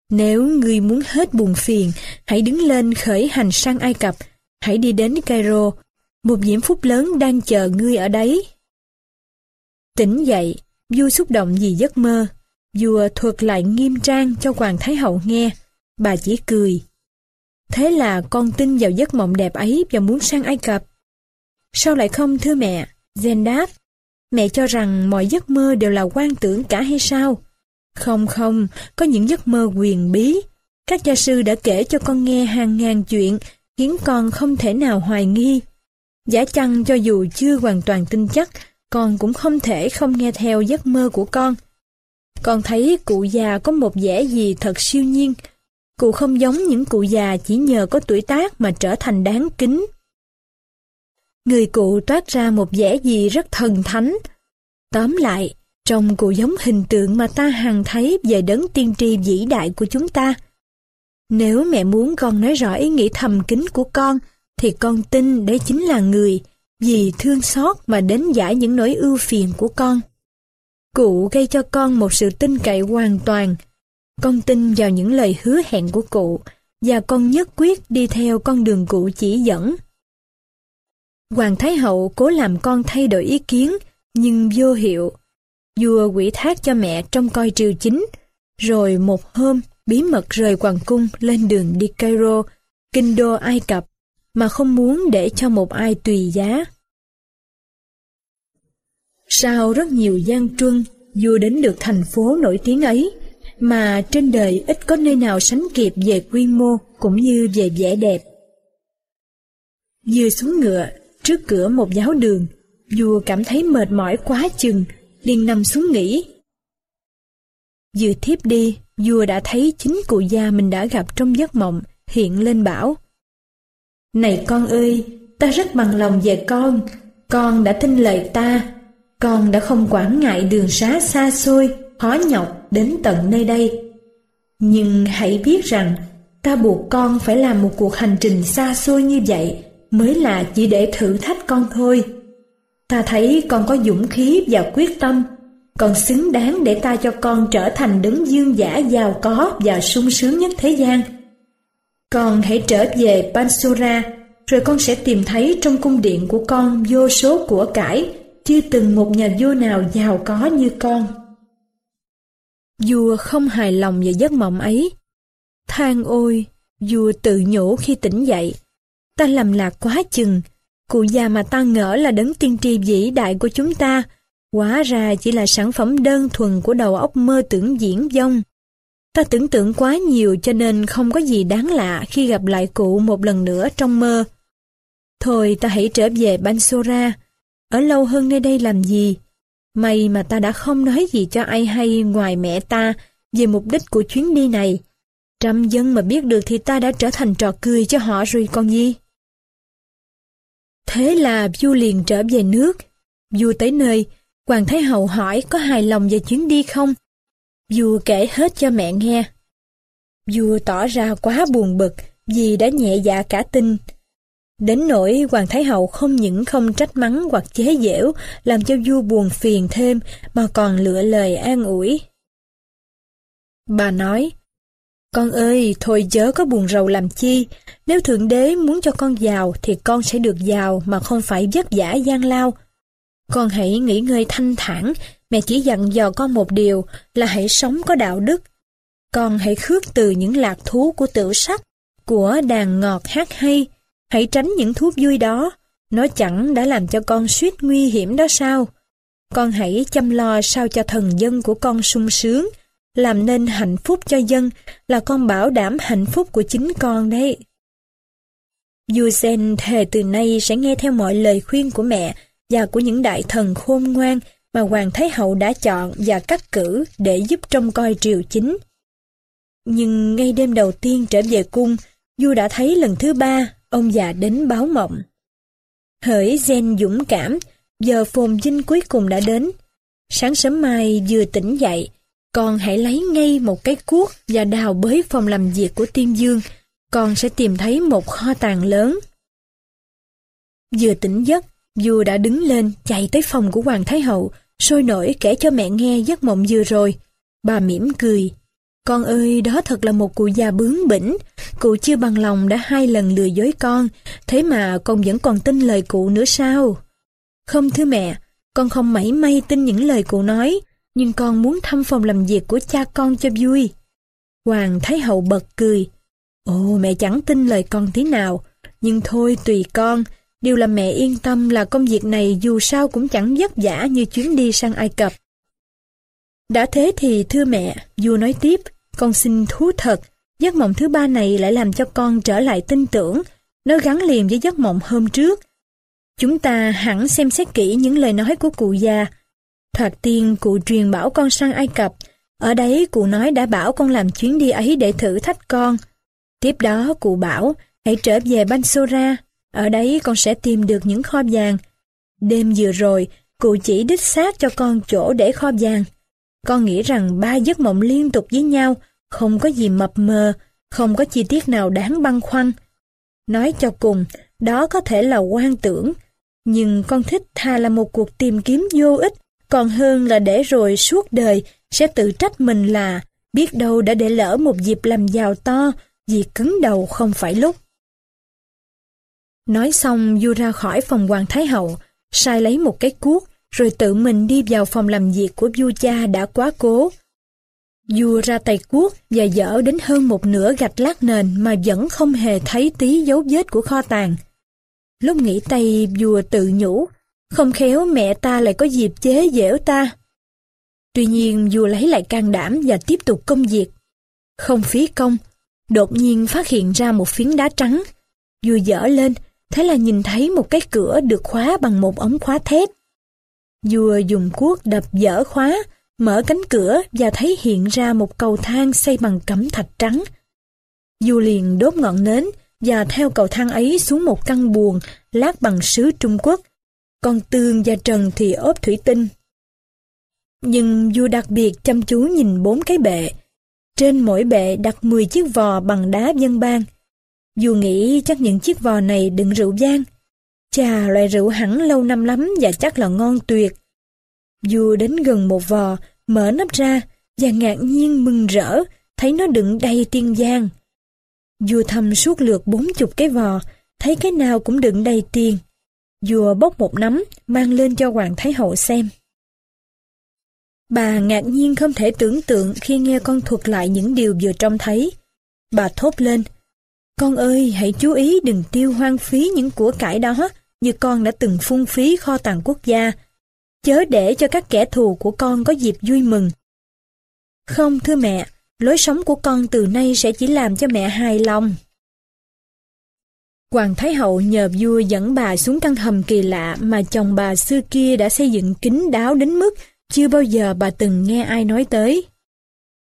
Nếu ngươi muốn hết buồn phiền, hãy đứng lên khởi hành sang Ai Cập, hãy đi đến Cairo, một diễm phúc lớn đang chờ ngươi ở đấy. Tỉnh dậy, vua xúc động vì giấc mơ, vua thuật lại nghiêm trang cho Hoàng Thái Hậu nghe, bà chỉ cười. Thế là con tin vào giấc mộng đẹp ấy và muốn sang Ai Cập. Sao lại không thưa mẹ? Zen đáp. Mẹ cho rằng mọi giấc mơ đều là quan tưởng cả hay sao? Không không, có những giấc mơ quyền bí. Các gia sư đã kể cho con nghe hàng ngàn chuyện, khiến con không thể nào hoài nghi. Giả chăng cho dù chưa hoàn toàn tin chắc, con cũng không thể không nghe theo giấc mơ của con. Con thấy cụ già có một vẻ gì thật siêu nhiên. Cụ không giống những cụ già chỉ nhờ có tuổi tác mà trở thành đáng kính. Người cụ toát ra một vẻ gì rất thần thánh. Tóm lại, Trông cụ giống hình tượng mà ta hằng thấy về đấng tiên tri vĩ đại của chúng ta. Nếu mẹ muốn con nói rõ ý nghĩ thầm kín của con, thì con tin đấy chính là người, vì thương xót mà đến giải những nỗi ưu phiền của con. Cụ gây cho con một sự tin cậy hoàn toàn. Con tin vào những lời hứa hẹn của cụ, và con nhất quyết đi theo con đường cụ chỉ dẫn. Hoàng Thái Hậu cố làm con thay đổi ý kiến, nhưng vô hiệu. Vua quỷ thác cho mẹ trông coi triều chính, rồi một hôm bí mật rời hoàng cung lên đường đi Cairo, kinh đô Ai Cập, mà không muốn để cho một ai tùy giá. Sau rất nhiều gian truân, vua đến được thành phố nổi tiếng ấy, mà trên đời ít có nơi nào sánh kịp về quy mô cũng như về vẻ đẹp. Vừa xuống ngựa, trước cửa một giáo đường, vua cảm thấy mệt mỏi quá chừng liền nằm xuống nghỉ. Vừa thiếp đi, vua đã thấy chính cụ già mình đã gặp trong giấc mộng, hiện lên bảo. Này con ơi, ta rất bằng lòng về con, con đã tin lời ta, con đã không quản ngại đường xá xa xôi, khó nhọc đến tận nơi đây. Nhưng hãy biết rằng, ta buộc con phải làm một cuộc hành trình xa xôi như vậy mới là chỉ để thử thách con thôi. Ta thấy con có dũng khí và quyết tâm, con xứng đáng để ta cho con trở thành đứng dương giả giàu có và sung sướng nhất thế gian. Con hãy trở về Pansura, rồi con sẽ tìm thấy trong cung điện của con vô số của cải, chưa từng một nhà vua nào giàu có như con. Vua không hài lòng về giấc mộng ấy. Than ôi, vua tự nhủ khi tỉnh dậy. Ta làm lạc quá chừng, Cụ già mà ta ngỡ là đấng tiên tri vĩ đại của chúng ta, hóa ra chỉ là sản phẩm đơn thuần của đầu óc mơ tưởng diễn dông. Ta tưởng tượng quá nhiều cho nên không có gì đáng lạ khi gặp lại cụ một lần nữa trong mơ. Thôi ta hãy trở về Bansora, ở lâu hơn nơi đây làm gì? May mà ta đã không nói gì cho ai hay ngoài mẹ ta về mục đích của chuyến đi này. Trăm dân mà biết được thì ta đã trở thành trò cười cho họ rồi còn gì? Thế là vua liền trở về nước. Vua tới nơi, Hoàng Thái Hậu hỏi có hài lòng về chuyến đi không? Vua kể hết cho mẹ nghe. Vua tỏ ra quá buồn bực vì đã nhẹ dạ cả tin. Đến nỗi Hoàng Thái Hậu không những không trách mắng hoặc chế giễu làm cho vua buồn phiền thêm mà còn lựa lời an ủi. Bà nói, con ơi, thôi chớ có buồn rầu làm chi. Nếu Thượng Đế muốn cho con giàu thì con sẽ được giàu mà không phải vất vả gian lao. Con hãy nghỉ ngơi thanh thản, mẹ chỉ dặn dò con một điều là hãy sống có đạo đức. Con hãy khước từ những lạc thú của tử sắc, của đàn ngọt hát hay. Hãy tránh những thú vui đó, nó chẳng đã làm cho con suýt nguy hiểm đó sao. Con hãy chăm lo sao cho thần dân của con sung sướng, làm nên hạnh phúc cho dân là con bảo đảm hạnh phúc của chính con đấy. Vua Zen thề từ nay sẽ nghe theo mọi lời khuyên của mẹ và của những đại thần khôn ngoan mà Hoàng Thái Hậu đã chọn và cắt cử để giúp trông coi triều chính. Nhưng ngay đêm đầu tiên trở về cung, Du đã thấy lần thứ ba ông già đến báo mộng. Hỡi gen dũng cảm, giờ phồn vinh cuối cùng đã đến. Sáng sớm mai vừa tỉnh dậy, con hãy lấy ngay một cái cuốc và đào bới phòng làm việc của tiên dương, con sẽ tìm thấy một kho tàng lớn. Vừa tỉnh giấc, vua đã đứng lên chạy tới phòng của Hoàng Thái Hậu, sôi nổi kể cho mẹ nghe giấc mộng vừa rồi. Bà mỉm cười. Con ơi, đó thật là một cụ già bướng bỉnh. Cụ chưa bằng lòng đã hai lần lừa dối con, thế mà con vẫn còn tin lời cụ nữa sao? Không thưa mẹ, con không mảy may tin những lời cụ nói, nhưng con muốn thăm phòng làm việc của cha con cho vui. Hoàng Thái Hậu bật cười. Ồ, mẹ chẳng tin lời con thế nào, nhưng thôi tùy con, Điều làm mẹ yên tâm là công việc này dù sao cũng chẳng vất vả như chuyến đi sang Ai Cập. Đã thế thì thưa mẹ, vua nói tiếp, con xin thú thật, giấc mộng thứ ba này lại làm cho con trở lại tin tưởng, nó gắn liền với giấc mộng hôm trước. Chúng ta hẳn xem xét kỹ những lời nói của cụ già. Thoạt tiên cụ truyền bảo con sang Ai Cập, ở đấy cụ nói đã bảo con làm chuyến đi ấy để thử thách con. Tiếp đó cụ bảo hãy trở về Bansora, ở đấy con sẽ tìm được những kho vàng. Đêm vừa rồi, cụ chỉ đích xác cho con chỗ để kho vàng. Con nghĩ rằng ba giấc mộng liên tục với nhau, không có gì mập mờ, không có chi tiết nào đáng băn khoăn. Nói cho cùng, đó có thể là quan tưởng, nhưng con thích thà là một cuộc tìm kiếm vô ích, còn hơn là để rồi suốt đời sẽ tự trách mình là biết đâu đã để lỡ một dịp làm giàu to vì cứng đầu không phải lúc. Nói xong vua ra khỏi phòng hoàng thái hậu, sai lấy một cái cuốc, rồi tự mình đi vào phòng làm việc của vua cha đã quá cố. Vua ra tay cuốc và dở đến hơn một nửa gạch lát nền mà vẫn không hề thấy tí dấu vết của kho tàng. Lúc nghĩ tay vua tự nhủ, không khéo mẹ ta lại có dịp chế giễu ta. Tuy nhiên vua lấy lại can đảm và tiếp tục công việc. Không phí công, đột nhiên phát hiện ra một phiến đá trắng. Vua dở lên thế là nhìn thấy một cái cửa được khóa bằng một ống khóa thép. Vua dùng cuốc đập dở khóa, mở cánh cửa và thấy hiện ra một cầu thang xây bằng cẩm thạch trắng. Vua liền đốt ngọn nến và theo cầu thang ấy xuống một căn buồng lát bằng sứ Trung Quốc, còn tường và trần thì ốp thủy tinh. Nhưng vua đặc biệt chăm chú nhìn bốn cái bệ. Trên mỗi bệ đặt 10 chiếc vò bằng đá dân ban, dù nghĩ chắc những chiếc vò này đựng rượu vang. Chà, loại rượu hẳn lâu năm lắm và chắc là ngon tuyệt. Dù đến gần một vò, mở nắp ra và ngạc nhiên mừng rỡ, thấy nó đựng đầy tiền giang. Vua thăm suốt lượt bốn chục cái vò, thấy cái nào cũng đựng đầy tiền. Vua bốc một nắm, mang lên cho Hoàng Thái Hậu xem. Bà ngạc nhiên không thể tưởng tượng khi nghe con thuật lại những điều vừa trông thấy. Bà thốt lên, con ơi, hãy chú ý đừng tiêu hoang phí những của cải đó như con đã từng phung phí kho tàng quốc gia. Chớ để cho các kẻ thù của con có dịp vui mừng. Không thưa mẹ, lối sống của con từ nay sẽ chỉ làm cho mẹ hài lòng. Hoàng Thái Hậu nhờ vua dẫn bà xuống căn hầm kỳ lạ mà chồng bà xưa kia đã xây dựng kín đáo đến mức chưa bao giờ bà từng nghe ai nói tới.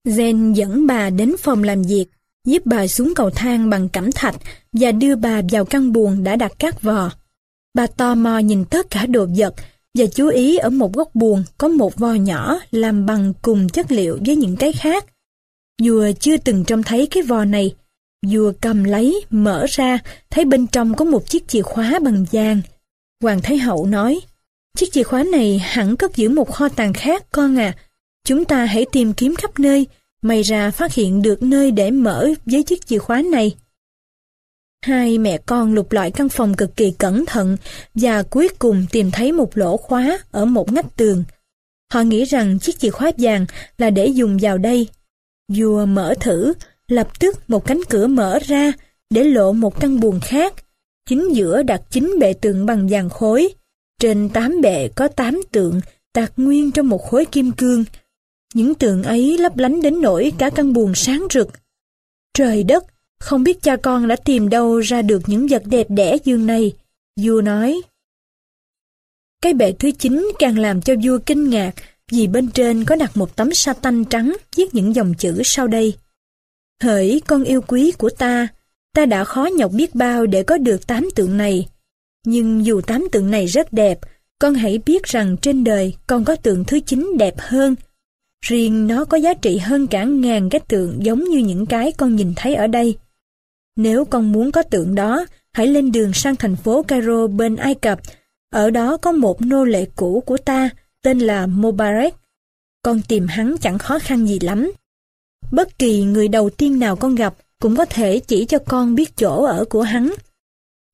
Zen dẫn bà đến phòng làm việc, giúp bà xuống cầu thang bằng cẩm thạch và đưa bà vào căn buồng đã đặt các vò. Bà tò mò nhìn tất cả đồ vật và chú ý ở một góc buồng có một vò nhỏ làm bằng cùng chất liệu với những cái khác. Vua chưa từng trông thấy cái vò này. Vua cầm lấy, mở ra, thấy bên trong có một chiếc chìa khóa bằng vàng. Hoàng Thái Hậu nói, chiếc chìa khóa này hẳn cất giữ một kho tàng khác con à. Chúng ta hãy tìm kiếm khắp nơi, May ra phát hiện được nơi để mở với chiếc chìa khóa này. Hai mẹ con lục lọi căn phòng cực kỳ cẩn thận và cuối cùng tìm thấy một lỗ khóa ở một ngách tường. Họ nghĩ rằng chiếc chìa khóa vàng là để dùng vào đây. Vua mở thử, lập tức một cánh cửa mở ra để lộ một căn buồng khác. Chính giữa đặt chín bệ tượng bằng vàng khối. Trên tám bệ có tám tượng tạc nguyên trong một khối kim cương. Những tượng ấy lấp lánh đến nỗi cả căn buồng sáng rực. Trời đất, không biết cha con đã tìm đâu ra được những vật đẹp đẽ dương này. Vua nói, Cái bệ thứ chín càng làm cho vua kinh ngạc vì bên trên có đặt một tấm sa tanh trắng viết những dòng chữ sau đây. Hỡi con yêu quý của ta, ta đã khó nhọc biết bao để có được tám tượng này. Nhưng dù tám tượng này rất đẹp, con hãy biết rằng trên đời còn có tượng thứ chín đẹp hơn. Riêng nó có giá trị hơn cả ngàn cái tượng giống như những cái con nhìn thấy ở đây. Nếu con muốn có tượng đó, hãy lên đường sang thành phố Cairo bên Ai Cập. Ở đó có một nô lệ cũ của ta, tên là Mobarek. Con tìm hắn chẳng khó khăn gì lắm. Bất kỳ người đầu tiên nào con gặp cũng có thể chỉ cho con biết chỗ ở của hắn.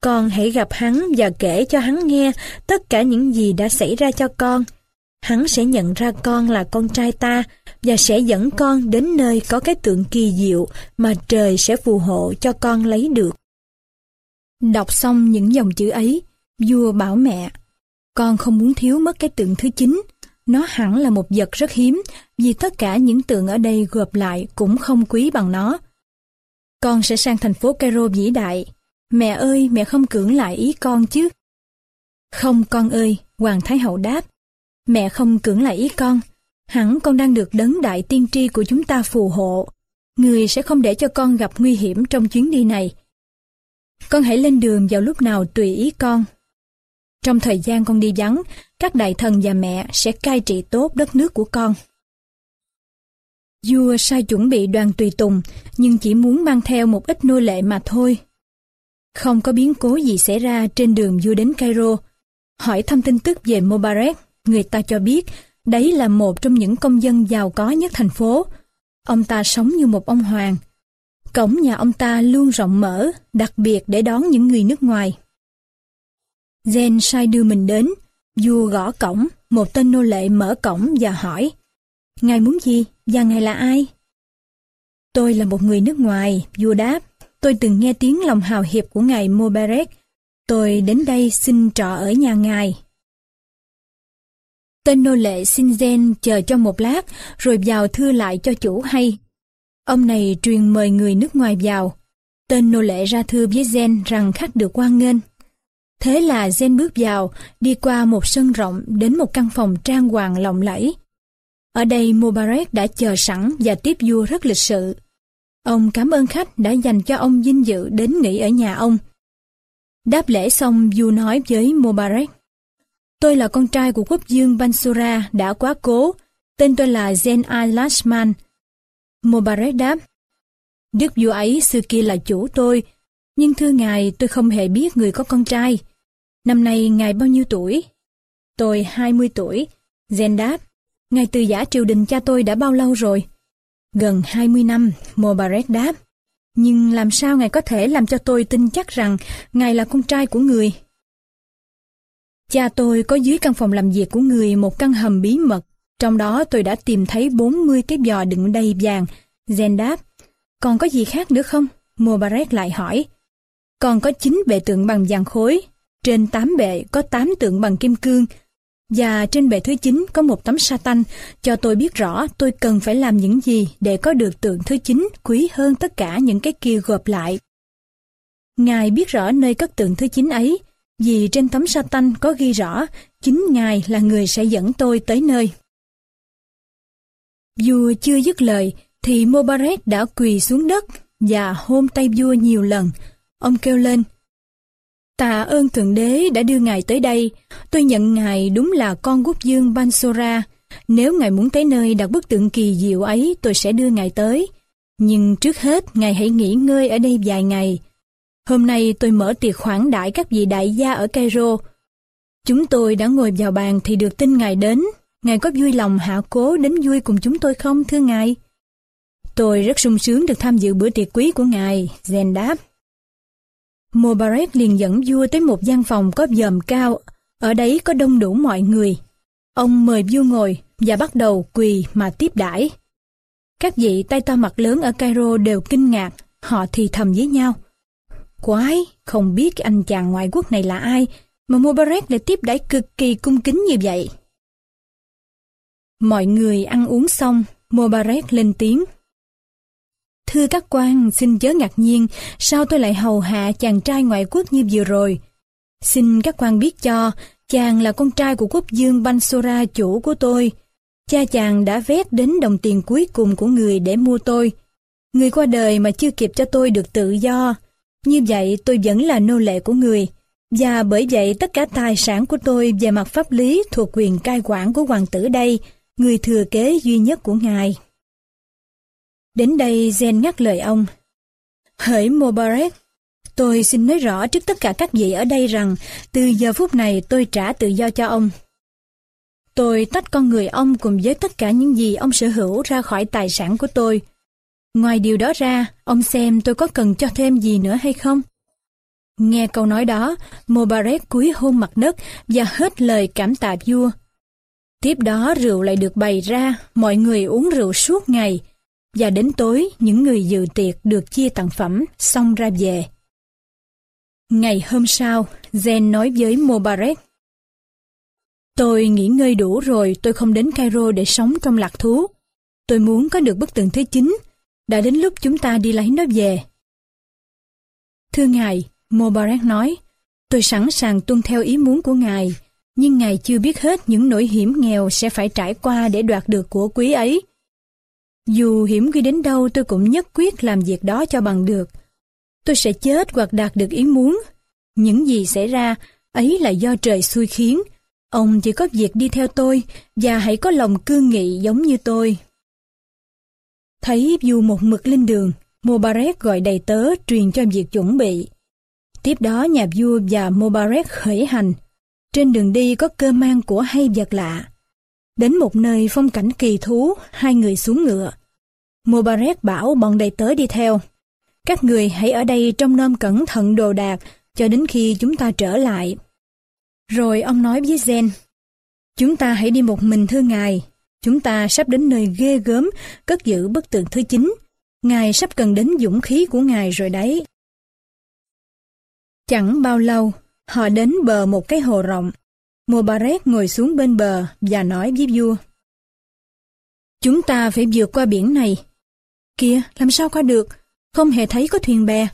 Con hãy gặp hắn và kể cho hắn nghe tất cả những gì đã xảy ra cho con. Hắn sẽ nhận ra con là con trai ta và sẽ dẫn con đến nơi có cái tượng kỳ diệu mà trời sẽ phù hộ cho con lấy được. Đọc xong những dòng chữ ấy, vua bảo mẹ, con không muốn thiếu mất cái tượng thứ chín. Nó hẳn là một vật rất hiếm, vì tất cả những tượng ở đây gộp lại cũng không quý bằng nó. Con sẽ sang thành phố Cairo vĩ đại. Mẹ ơi, mẹ không cưỡng lại ý con chứ. Không con ơi, Hoàng Thái Hậu đáp. Mẹ không cưỡng lại ý con. Hẳn con đang được đấng đại tiên tri của chúng ta phù hộ. Người sẽ không để cho con gặp nguy hiểm trong chuyến đi này. Con hãy lên đường vào lúc nào tùy ý con. Trong thời gian con đi vắng, các đại thần và mẹ sẽ cai trị tốt đất nước của con. Vua sai chuẩn bị đoàn tùy tùng, nhưng chỉ muốn mang theo một ít nô lệ mà thôi. Không có biến cố gì xảy ra trên đường vua đến Cairo. Hỏi thăm tin tức về Mobarek, người ta cho biết đấy là một trong những công dân giàu có nhất thành phố. Ông ta sống như một ông hoàng. Cổng nhà ông ta luôn rộng mở, đặc biệt để đón những người nước ngoài. Zen sai đưa mình đến, vua gõ cổng, một tên nô lệ mở cổng và hỏi, Ngài muốn gì và ngài là ai? Tôi là một người nước ngoài, vua đáp, tôi từng nghe tiếng lòng hào hiệp của ngài Mobarek, tôi đến đây xin trọ ở nhà ngài. Tên nô lệ xin Zen chờ cho một lát rồi vào thưa lại cho chủ hay. Ông này truyền mời người nước ngoài vào. Tên nô lệ ra thưa với Zen rằng khách được quan nghênh. Thế là Zen bước vào, đi qua một sân rộng đến một căn phòng trang hoàng lộng lẫy. Ở đây Mubarak đã chờ sẵn và tiếp vua rất lịch sự. Ông cảm ơn khách đã dành cho ông vinh dự đến nghỉ ở nhà ông. Đáp lễ xong vua nói với Mubarak. Tôi là con trai của quốc dương Bansura đã quá cố, tên tôi là Zen al-Lashman. Mubarak đáp, Đức vua ấy xưa kia là chủ tôi, nhưng thưa ngài tôi không hề biết người có con trai. Năm nay ngài bao nhiêu tuổi? Tôi 20 tuổi. Zen đáp, ngài từ giả triều đình cha tôi đã bao lâu rồi? Gần 20 năm, Mobarek đáp. Nhưng làm sao ngài có thể làm cho tôi tin chắc rằng ngài là con trai của người? Cha tôi có dưới căn phòng làm việc của người một căn hầm bí mật. Trong đó tôi đã tìm thấy 40 cái giò đựng đầy vàng. Zen đáp, còn có gì khác nữa không? Mobarek lại hỏi. Còn có 9 bệ tượng bằng vàng khối, trên tám bệ có tám tượng bằng kim cương, và trên bệ thứ 9 có một tấm sa tanh, cho tôi biết rõ tôi cần phải làm những gì để có được tượng thứ 9 quý hơn tất cả những cái kia gộp lại. Ngài biết rõ nơi cất tượng thứ 9 ấy, vì trên tấm sa tanh có ghi rõ chính Ngài là người sẽ dẫn tôi tới nơi. Vua chưa dứt lời thì Mobaret đã quỳ xuống đất và hôn tay vua nhiều lần. Ông kêu lên, Tạ ơn Thượng Đế đã đưa Ngài tới đây. Tôi nhận Ngài đúng là con quốc dương Bansora. Nếu Ngài muốn tới nơi đặt bức tượng kỳ diệu ấy, tôi sẽ đưa Ngài tới. Nhưng trước hết, Ngài hãy nghỉ ngơi ở đây vài ngày. Hôm nay tôi mở tiệc khoản đãi các vị đại gia ở Cairo. Chúng tôi đã ngồi vào bàn thì được tin Ngài đến. Ngài có vui lòng hạ cố đến vui cùng chúng tôi không, thưa Ngài? Tôi rất sung sướng được tham dự bữa tiệc quý của Ngài, Zen đáp. Mobarek liền dẫn vua tới một gian phòng có dòm cao, ở đấy có đông đủ mọi người. Ông mời vua ngồi và bắt đầu quỳ mà tiếp đãi. Các vị tay to mặt lớn ở Cairo đều kinh ngạc, họ thì thầm với nhau. Quái, không biết anh chàng ngoại quốc này là ai, mà Mubarak lại tiếp đãi cực kỳ cung kính như vậy. Mọi người ăn uống xong, Mubarak lên tiếng. Thưa các quan, xin chớ ngạc nhiên, sao tôi lại hầu hạ chàng trai ngoại quốc như vừa rồi? Xin các quan biết cho, Chàng là con trai của quốc dương Bansora chủ của tôi. Cha chàng đã vét đến đồng tiền cuối cùng của người để mua tôi. Người qua đời mà chưa kịp cho tôi được tự do. Như vậy tôi vẫn là nô lệ của người. Và bởi vậy tất cả tài sản của tôi về mặt pháp lý thuộc quyền cai quản của hoàng tử đây, người thừa kế duy nhất của ngài. Đến đây Zen ngắt lời ông. Hỡi Mobarek, tôi xin nói rõ trước tất cả các vị ở đây rằng từ giờ phút này tôi trả tự do cho ông. Tôi tách con người ông cùng với tất cả những gì ông sở hữu ra khỏi tài sản của tôi. Ngoài điều đó ra, ông xem tôi có cần cho thêm gì nữa hay không? Nghe câu nói đó, Mobarek cúi hôn mặt đất và hết lời cảm tạ vua. Tiếp đó rượu lại được bày ra, mọi người uống rượu suốt ngày, và đến tối những người dự tiệc được chia tặng phẩm xong ra về. Ngày hôm sau, Zen nói với Mobarek. Tôi nghỉ ngơi đủ rồi, tôi không đến Cairo để sống trong lạc thú. Tôi muốn có được bức tượng thứ chín, đã đến lúc chúng ta đi lấy nó về. Thưa ngài, Mobarek nói, tôi sẵn sàng tuân theo ý muốn của ngài, nhưng ngài chưa biết hết những nỗi hiểm nghèo sẽ phải trải qua để đoạt được của quý ấy. Dù hiểm nguy đến đâu tôi cũng nhất quyết làm việc đó cho bằng được. Tôi sẽ chết hoặc đạt được ý muốn. Những gì xảy ra ấy là do trời xui khiến. Ông chỉ có việc đi theo tôi và hãy có lòng cương nghị giống như tôi. Thấy dù một mực lên đường, Mubarak gọi đầy tớ truyền cho việc chuẩn bị. Tiếp đó nhà vua và Mubarak khởi hành. Trên đường đi có cơ mang của hay vật lạ. Đến một nơi phong cảnh kỳ thú, hai người xuống ngựa. Mubarak bảo bọn đầy tớ đi theo. Các người hãy ở đây trong nom cẩn thận đồ đạc cho đến khi chúng ta trở lại. Rồi ông nói với Zen, chúng ta hãy đi một mình thưa ngài. Chúng ta sắp đến nơi ghê gớm, cất giữ bức tượng thứ chín. Ngài sắp cần đến dũng khí của ngài rồi đấy. Chẳng bao lâu, họ đến bờ một cái hồ rộng. Mobarek ngồi xuống bên bờ và nói với vua. Chúng ta phải vượt qua biển này. Kìa, làm sao qua được? Không hề thấy có thuyền bè.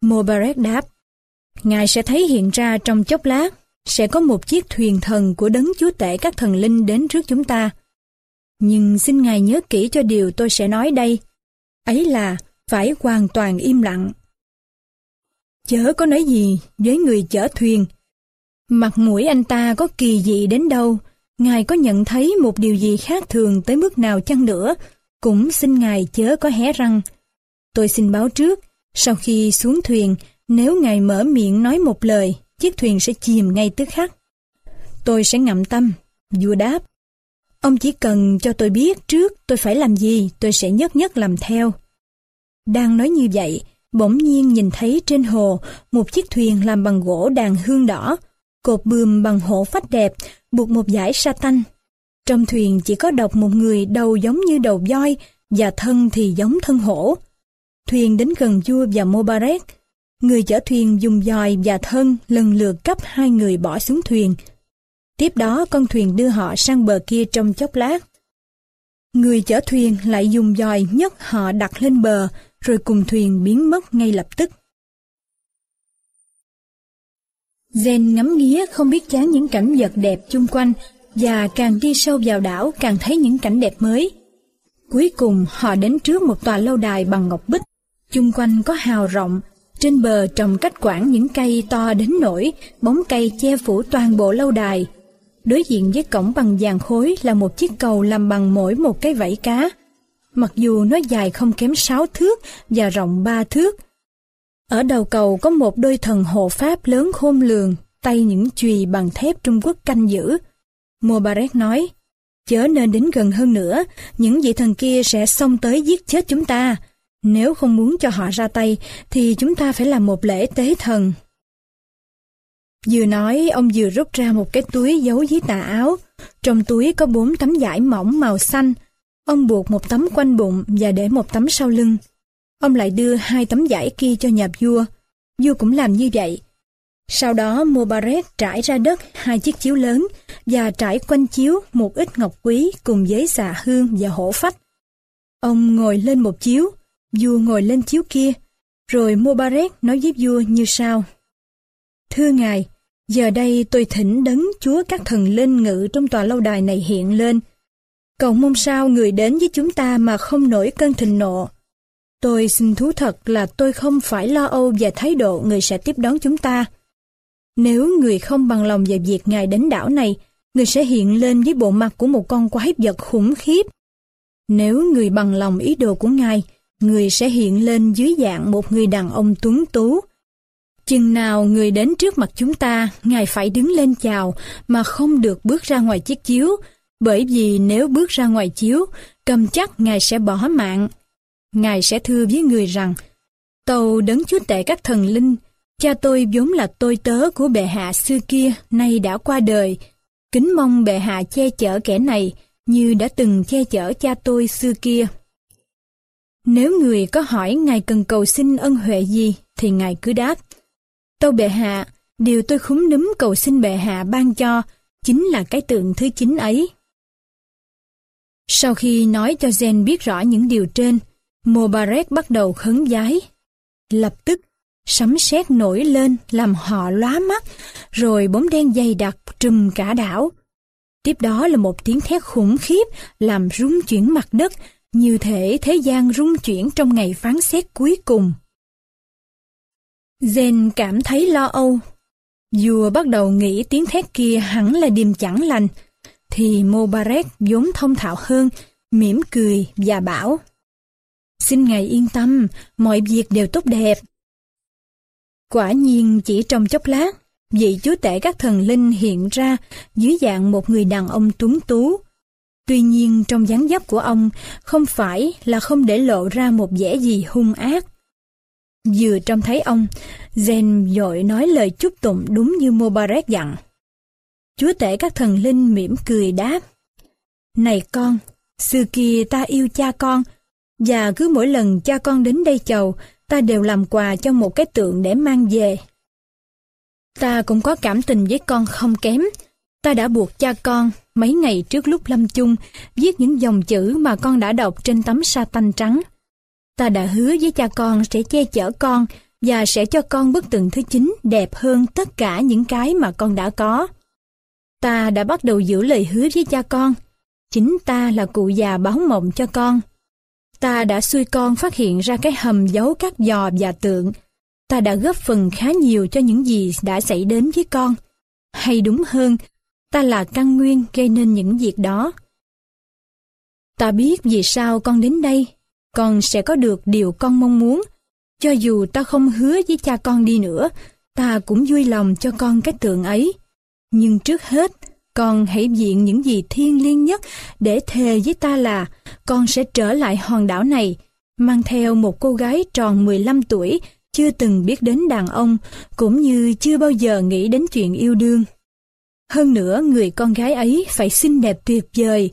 Mobarek đáp. Ngài sẽ thấy hiện ra trong chốc lát, sẽ có một chiếc thuyền thần của đấng chúa tể các thần linh đến trước chúng ta. Nhưng xin Ngài nhớ kỹ cho điều tôi sẽ nói đây. Ấy là phải hoàn toàn im lặng. Chớ có nói gì với người chở thuyền. Mặt mũi anh ta có kỳ dị đến đâu, Ngài có nhận thấy một điều gì khác thường tới mức nào chăng nữa, cũng xin Ngài chớ có hé răng. Tôi xin báo trước, sau khi xuống thuyền, nếu Ngài mở miệng nói một lời, chiếc thuyền sẽ chìm ngay tức khắc. Tôi sẽ ngậm tâm, vua đáp. Ông chỉ cần cho tôi biết trước tôi phải làm gì, tôi sẽ nhất nhất làm theo. Đang nói như vậy, bỗng nhiên nhìn thấy trên hồ một chiếc thuyền làm bằng gỗ đàn hương đỏ, cột bươm bằng hổ phách đẹp, buộc một dải sa tanh. Trong thuyền chỉ có độc một người đầu giống như đầu voi và thân thì giống thân hổ. Thuyền đến gần vua và Mobarek. Người chở thuyền dùng dòi và thân lần lượt cấp hai người bỏ xuống thuyền. Tiếp đó con thuyền đưa họ sang bờ kia trong chốc lát. Người chở thuyền lại dùng dòi nhấc họ đặt lên bờ, rồi cùng thuyền biến mất ngay lập tức. Zen ngắm nghía không biết chán những cảnh vật đẹp chung quanh và càng đi sâu vào đảo càng thấy những cảnh đẹp mới. Cuối cùng họ đến trước một tòa lâu đài bằng ngọc bích, chung quanh có hào rộng, trên bờ trồng cách quảng những cây to đến nổi, bóng cây che phủ toàn bộ lâu đài. Đối diện với cổng bằng vàng khối là một chiếc cầu làm bằng mỗi một cái vảy cá. Mặc dù nó dài không kém sáu thước và rộng ba thước. Ở đầu cầu có một đôi thần hộ pháp lớn khôn lường, tay những chùy bằng thép Trung Quốc canh giữ. Mubarak nói, chớ nên đến gần hơn nữa, những vị thần kia sẽ xông tới giết chết chúng ta. Nếu không muốn cho họ ra tay, thì chúng ta phải làm một lễ tế thần. Vừa nói, ông vừa rút ra một cái túi giấu dưới tà áo. Trong túi có bốn tấm vải mỏng màu xanh. Ông buộc một tấm quanh bụng và để một tấm sau lưng. Ông lại đưa hai tấm vải kia cho nhà vua. Vua cũng làm như vậy. Sau đó Mubarak trải ra đất hai chiếc chiếu lớn và trải quanh chiếu một ít ngọc quý cùng với xà hương và hổ phách. Ông ngồi lên một chiếu, vua ngồi lên chiếu kia, rồi Mubarak nói với vua như sau. Thưa ngài, Giờ đây tôi thỉnh đấng Chúa các thần linh ngự trong tòa lâu đài này hiện lên. Cầu mong sao người đến với chúng ta mà không nổi cơn thịnh nộ. Tôi xin thú thật là tôi không phải lo âu về thái độ người sẽ tiếp đón chúng ta. Nếu người không bằng lòng về việc Ngài đến đảo này, người sẽ hiện lên với bộ mặt của một con quái vật khủng khiếp. Nếu người bằng lòng ý đồ của Ngài, người sẽ hiện lên dưới dạng một người đàn ông tuấn tú. Chừng nào người đến trước mặt chúng ta, Ngài phải đứng lên chào mà không được bước ra ngoài chiếc chiếu, bởi vì nếu bước ra ngoài chiếu, cầm chắc Ngài sẽ bỏ mạng. Ngài sẽ thưa với người rằng, Tàu đấng chúa tể các thần linh, cha tôi vốn là tôi tớ của bệ hạ xưa kia, nay đã qua đời. Kính mong bệ hạ che chở kẻ này, như đã từng che chở cha tôi xưa kia. Nếu người có hỏi Ngài cần cầu xin ân huệ gì, thì Ngài cứ đáp. Tâu bệ hạ, điều tôi khúm núm cầu xin bệ hạ ban cho, chính là cái tượng thứ chín ấy. Sau khi nói cho Zen biết rõ những điều trên, Mobarek bắt đầu khấn giái. Lập tức, sấm sét nổi lên làm họ lóa mắt, rồi bóng đen dày đặc trùm cả đảo. Tiếp đó là một tiếng thét khủng khiếp làm rung chuyển mặt đất, như thể thế gian rung chuyển trong ngày phán xét cuối cùng. Zen cảm thấy lo âu. Vua bắt đầu nghĩ tiếng thét kia hẳn là điềm chẳng lành, thì Mobarek vốn thông thạo hơn, mỉm cười và bảo Xin Ngài yên tâm, mọi việc đều tốt đẹp. Quả nhiên chỉ trong chốc lát, vị chúa tể các thần linh hiện ra dưới dạng một người đàn ông tuấn tú. Tuy nhiên trong dáng dấp của ông không phải là không để lộ ra một vẻ gì hung ác. Vừa trông thấy ông, Zen dội nói lời chúc tụng đúng như Mobarek dặn. Chúa tể các thần linh mỉm cười đáp. Này con, xưa kia ta yêu cha con, và cứ mỗi lần cha con đến đây chầu, ta đều làm quà cho một cái tượng để mang về. Ta cũng có cảm tình với con không kém. Ta đã buộc cha con mấy ngày trước lúc lâm chung viết những dòng chữ mà con đã đọc trên tấm sa tanh trắng. Ta đã hứa với cha con sẽ che chở con và sẽ cho con bức tượng thứ chín đẹp hơn tất cả những cái mà con đã có. Ta đã bắt đầu giữ lời hứa với cha con. Chính ta là cụ già báo mộng cho con. Ta đã xui con phát hiện ra cái hầm giấu các giò và tượng. Ta đã góp phần khá nhiều cho những gì đã xảy đến với con. Hay đúng hơn, ta là căn nguyên gây nên những việc đó. Ta biết vì sao con đến đây, con sẽ có được điều con mong muốn. Cho dù ta không hứa với cha con đi nữa, ta cũng vui lòng cho con cái tượng ấy. Nhưng trước hết, con hãy diện những gì thiêng liêng nhất để thề với ta là con sẽ trở lại hòn đảo này, mang theo một cô gái tròn 15 tuổi, chưa từng biết đến đàn ông, cũng như chưa bao giờ nghĩ đến chuyện yêu đương. Hơn nữa, người con gái ấy phải xinh đẹp tuyệt vời,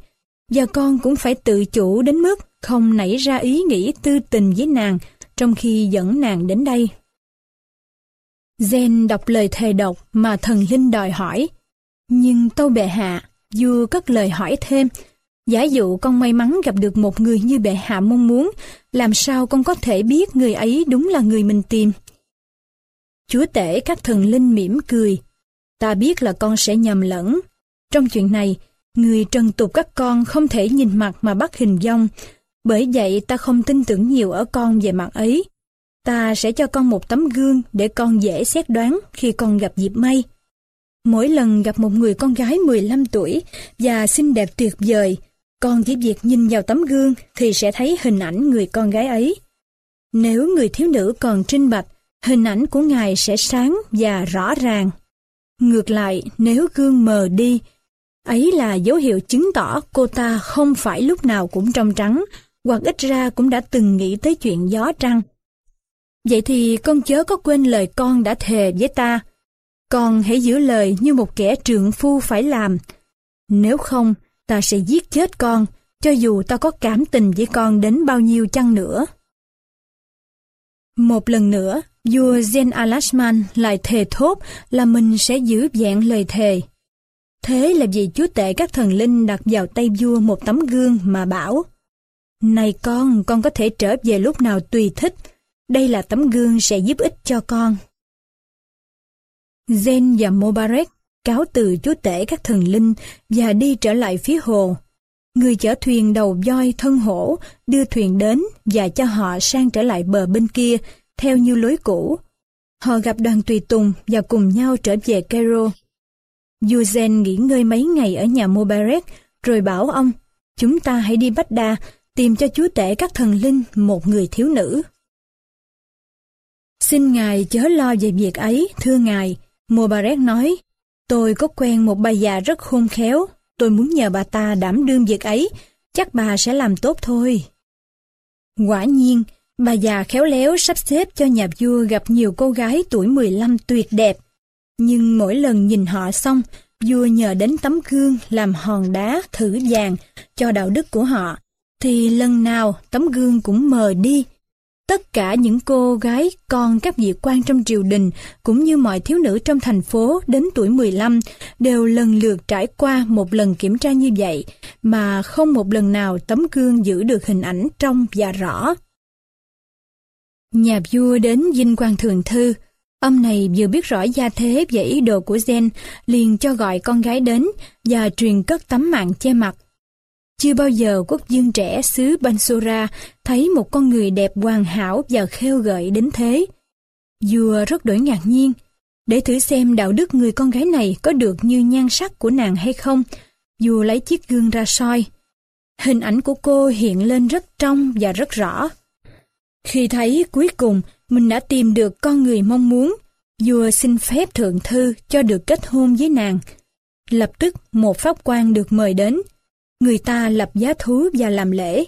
và con cũng phải tự chủ đến mức không nảy ra ý nghĩ tư tình với nàng trong khi dẫn nàng đến đây. Zen đọc lời thề độc mà thần linh đòi hỏi, nhưng tâu bệ hạ, vua cất lời hỏi thêm, giả dụ con may mắn gặp được một người như bệ hạ mong muốn, làm sao con có thể biết người ấy đúng là người mình tìm? Chúa tể các thần linh mỉm cười, ta biết là con sẽ nhầm lẫn. Trong chuyện này, người trần tục các con không thể nhìn mặt mà bắt hình dong, bởi vậy ta không tin tưởng nhiều ở con về mặt ấy. Ta sẽ cho con một tấm gương để con dễ xét đoán khi con gặp dịp may. Mỗi lần gặp một người con gái 15 tuổi và xinh đẹp tuyệt vời, con chỉ việc nhìn vào tấm gương thì sẽ thấy hình ảnh người con gái ấy. Nếu người thiếu nữ còn trinh bạch, hình ảnh của ngài sẽ sáng và rõ ràng. Ngược lại, nếu gương mờ đi, ấy là dấu hiệu chứng tỏ cô ta không phải lúc nào cũng trong trắng, hoặc ít ra cũng đã từng nghĩ tới chuyện gió trăng. Vậy thì con chớ có quên lời con đã thề với ta, con hãy giữ lời như một kẻ trượng phu phải làm. Nếu không, ta sẽ giết chết con, cho dù ta có cảm tình với con đến bao nhiêu chăng nữa. Một lần nữa, vua Zen Alashman lại thề thốt là mình sẽ giữ vẹn lời thề. Thế là vì chúa tể các thần linh đặt vào tay vua một tấm gương mà bảo Này con, con có thể trở về lúc nào tùy thích. Đây là tấm gương sẽ giúp ích cho con. Zen và Mobarek cáo từ chúa tể các thần linh và đi trở lại phía hồ. Người chở thuyền đầu voi thân hổ đưa thuyền đến và cho họ sang trở lại bờ bên kia theo như lối cũ. Họ gặp đoàn tùy tùng và cùng nhau trở về Cairo. Yuzen nghỉ ngơi mấy ngày ở nhà Mobarek rồi bảo ông, chúng ta hãy đi Bách Đa tìm cho chúa tể các thần linh một người thiếu nữ. Xin ngài chớ lo về việc ấy, thưa ngài. Mobarek nói, tôi có quen một bà già rất khôn khéo, tôi muốn nhờ bà ta đảm đương việc ấy, chắc bà sẽ làm tốt thôi. Quả nhiên, bà già khéo léo sắp xếp cho nhà vua gặp nhiều cô gái tuổi 15 tuyệt đẹp. Nhưng mỗi lần nhìn họ xong, vua nhờ đến tấm gương làm hòn đá thử vàng cho đạo đức của họ, thì lần nào tấm gương cũng mờ đi. Tất cả những cô gái, con các vị quan trong triều đình, cũng như mọi thiếu nữ trong thành phố đến tuổi 15, đều lần lượt trải qua một lần kiểm tra như vậy, mà không một lần nào tấm gương giữ được hình ảnh trong và rõ. Nhà vua đến dinh quan thường thư, Ông này vừa biết rõ gia thế và ý đồ của Zen, liền cho gọi con gái đến và truyền cất tấm mạng che mặt. Chưa bao giờ quốc dương trẻ xứ Bansura thấy một con người đẹp hoàn hảo và khêu gợi đến thế. Vua rất đổi ngạc nhiên, để thử xem đạo đức người con gái này có được như nhan sắc của nàng hay không. Vua lấy chiếc gương ra soi. Hình ảnh của cô hiện lên rất trong và rất rõ. Khi thấy cuối cùng mình đã tìm được con người mong muốn, vua xin phép thượng thư cho được kết hôn với nàng. Lập tức một pháp quan được mời đến, người ta lập giá thú và làm lễ.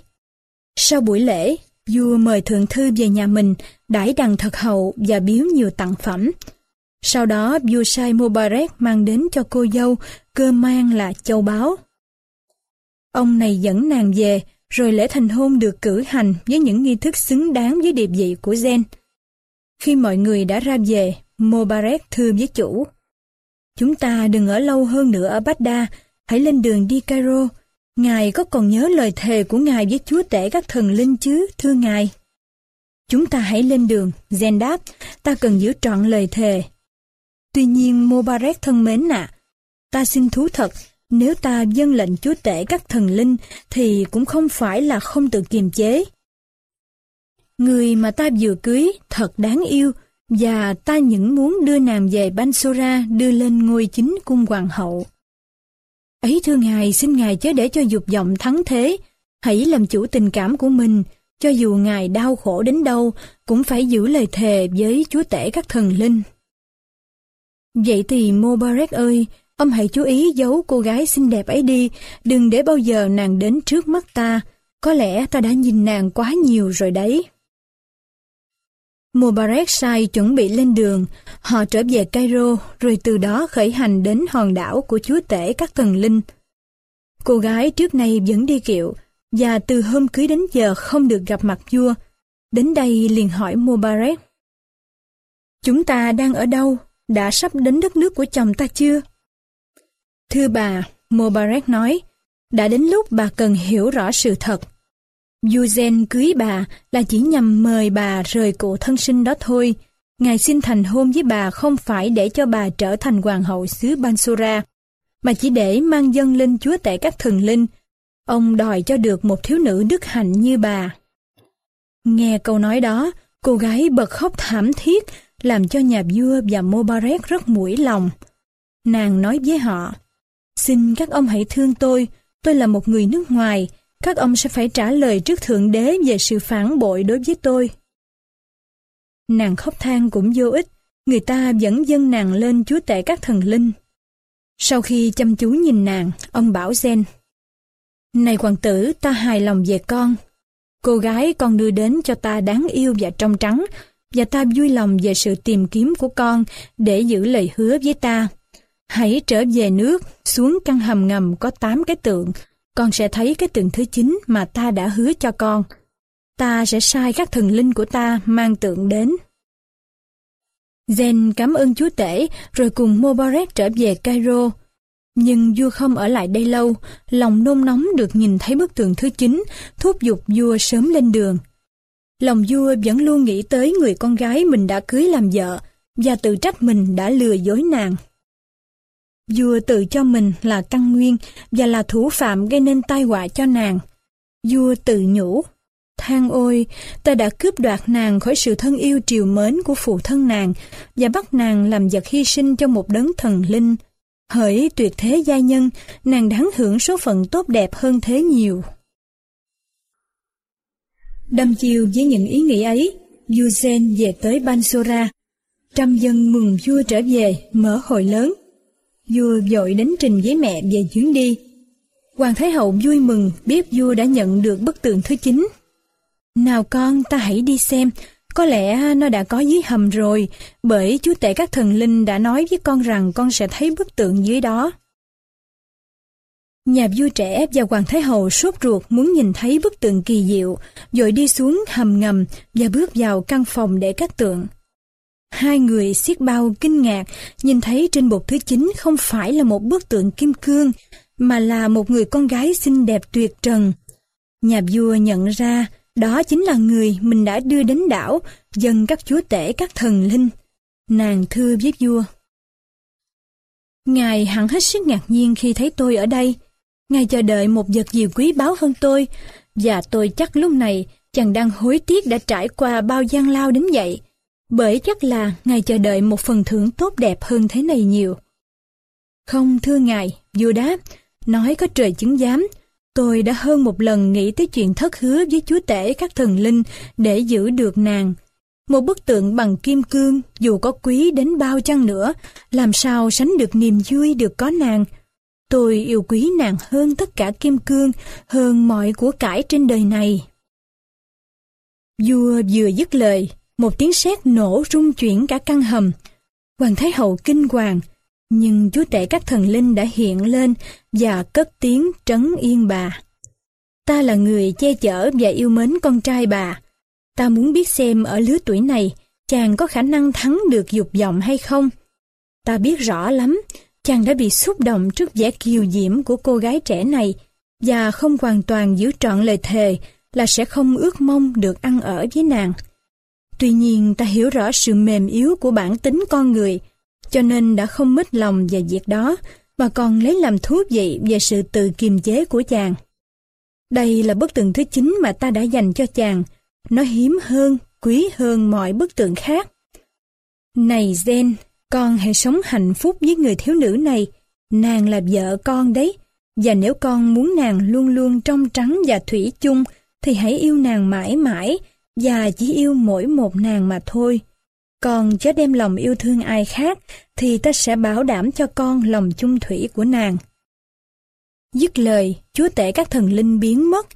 Sau buổi lễ, vua mời thượng thư về nhà mình, đãi đằng thật hậu và biếu nhiều tặng phẩm. Sau đó vua sai Mubarak mang đến cho cô dâu cơ mang là châu báu. Ông này dẫn nàng về, rồi lễ thành hôn được cử hành với những nghi thức xứng đáng với địa vị của Gen. Khi mọi người đã ra về, Mubarak thưa với chủ. Chúng ta đừng ở lâu hơn nữa ở Baghdad, hãy lên đường đi Cairo. Ngài có còn nhớ lời thề của Ngài với Chúa Tể các thần linh chứ, thưa Ngài? Chúng ta hãy lên đường, Zen đáp, ta cần giữ trọn lời thề. Tuy nhiên Mobarek thân mến ạ, ta xin thú thật, nếu ta dâng lệnh Chúa Tể các thần linh thì cũng không phải là không tự kiềm chế. Người mà ta vừa cưới thật đáng yêu và ta những muốn đưa nàng về Bansora đưa lên ngôi chính cung hoàng hậu. Ấy thưa ngài, xin ngài chớ để cho dục vọng thắng thế, hãy làm chủ tình cảm của mình, cho dù ngài đau khổ đến đâu, cũng phải giữ lời thề với chúa tể các thần linh. Vậy thì Mobarek ơi, ông hãy chú ý giấu cô gái xinh đẹp ấy đi, đừng để bao giờ nàng đến trước mắt ta, có lẽ ta đã nhìn nàng quá nhiều rồi đấy. Mubarak sai chuẩn bị lên đường, họ trở về Cairo rồi từ đó khởi hành đến hòn đảo của chúa tể các thần linh. Cô gái trước nay vẫn đi kiệu và từ hôm cưới đến giờ không được gặp mặt vua. Đến đây liền hỏi Mubarak. Chúng ta đang ở đâu? Đã sắp đến đất nước của chồng ta chưa? Thưa bà, Mubarak nói, đã đến lúc bà cần hiểu rõ sự thật. Yuzen cưới bà là chỉ nhằm mời bà rời cụ thân sinh đó thôi. Ngài xin thành hôn với bà không phải để cho bà trở thành hoàng hậu xứ Bansura, mà chỉ để mang dân lên chúa tể các thần linh. Ông đòi cho được một thiếu nữ đức hạnh như bà. Nghe câu nói đó, cô gái bật khóc thảm thiết, làm cho nhà vua và Mobarek rất mũi lòng. Nàng nói với họ, Xin các ông hãy thương tôi, tôi là một người nước ngoài, các ông sẽ phải trả lời trước Thượng Đế về sự phản bội đối với tôi. Nàng khóc than cũng vô ích, người ta vẫn dâng nàng lên chúa tể các thần linh. Sau khi chăm chú nhìn nàng, ông bảo Zen, Này hoàng tử, ta hài lòng về con. Cô gái con đưa đến cho ta đáng yêu và trong trắng, và ta vui lòng về sự tìm kiếm của con để giữ lời hứa với ta. Hãy trở về nước, xuống căn hầm ngầm có tám cái tượng, con sẽ thấy cái tượng thứ chín mà ta đã hứa cho con. Ta sẽ sai các thần linh của ta mang tượng đến. Zen cảm ơn chúa tể rồi cùng Mobaret trở về Cairo. Nhưng vua không ở lại đây lâu, lòng nôn nóng được nhìn thấy bức tượng thứ chín, thúc giục vua sớm lên đường. Lòng vua vẫn luôn nghĩ tới người con gái mình đã cưới làm vợ, và tự trách mình đã lừa dối nàng. Vua tự cho mình là căn nguyên và là thủ phạm gây nên tai họa cho nàng. Vua tự nhủ, than ôi, ta đã cướp đoạt nàng khỏi sự thân yêu triều mến của phụ thân nàng và bắt nàng làm vật hy sinh cho một đấng thần linh. Hỡi tuyệt thế gia nhân, nàng đáng hưởng số phận tốt đẹp hơn thế nhiều. Đâm chiều với những ý nghĩ ấy, vua Zen về tới Bansora. Trăm dân mừng vua trở về, mở hội lớn. Vua vội đến trình với mẹ về chuyến đi. Hoàng Thái Hậu vui mừng biết vua đã nhận được bức tượng thứ chín. Nào con, ta hãy đi xem, có lẽ nó đã có dưới hầm rồi, bởi chú tể các thần linh đã nói với con rằng con sẽ thấy bức tượng dưới đó. Nhà vua trẻ và Hoàng Thái Hậu sốt ruột muốn nhìn thấy bức tượng kỳ diệu, rồi đi xuống hầm ngầm và bước vào căn phòng để các tượng. Hai người siết bao kinh ngạc nhìn thấy trên bục thứ chín không phải là một bức tượng kim cương, mà là một người con gái xinh đẹp tuyệt trần. Nhà vua nhận ra đó chính là người mình đã đưa đến đảo, dân các chúa tể các thần linh. Nàng thưa với vua. Ngài hẳn hết sức ngạc nhiên khi thấy tôi ở đây. Ngài chờ đợi một vật gì quý báu hơn tôi, và tôi chắc lúc này chàng đang hối tiếc đã trải qua bao gian lao đến vậy, bởi chắc là Ngài chờ đợi một phần thưởng tốt đẹp hơn thế này nhiều. Không thưa Ngài, vua đáp, nói có trời chứng giám, tôi đã hơn một lần nghĩ tới chuyện thất hứa với chúa tể các thần linh để giữ được nàng. Một bức tượng bằng kim cương, dù có quý đến bao chăng nữa, làm sao sánh được niềm vui được có nàng Tôi yêu quý nàng hơn tất cả kim cương, hơn mọi của cải trên đời này. Vua vừa dứt lời, một tiếng sét nổ rung chuyển cả căn hầm. Hoàng Thái Hậu kinh hoàng, nhưng chúa tể các thần linh đã hiện lên và cất tiếng trấn yên bà. Ta là người che chở và yêu mến con trai bà. Ta muốn biết xem ở lứa tuổi này chàng có khả năng thắng được dục vọng hay không. Ta biết rõ lắm, chàng đã bị xúc động trước vẻ kiều diễm của cô gái trẻ này và không hoàn toàn giữ trọn lời thề là sẽ không ước mong được ăn ở với nàng. Tuy nhiên ta hiểu rõ sự mềm yếu của bản tính con người, cho nên đã không mất lòng về việc đó, mà còn lấy làm thú vị về sự tự kiềm chế của chàng. Đây là bức tượng thứ chín mà ta đã dành cho chàng. Nó hiếm hơn, quý hơn mọi bức tượng khác. Này Zen, con hãy sống hạnh phúc với người thiếu nữ này. Nàng là vợ con đấy. Và nếu con muốn nàng luôn luôn trong trắng và thủy chung, thì hãy yêu nàng mãi mãi, và chỉ yêu mỗi một nàng mà thôi. Còn chớ đem lòng yêu thương ai khác, thì ta sẽ bảo đảm cho con lòng chung thủy của nàng. Dứt lời, chúa tể các thần linh biến mất,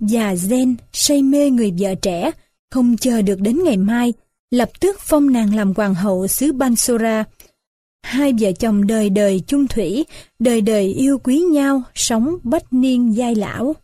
và Zen say mê người vợ trẻ, không chờ được đến ngày mai, lập tức phong nàng làm hoàng hậu xứ Bansora. Hai vợ chồng đời đời chung thủy, đời đời yêu quý nhau, sống bách niên giai lão.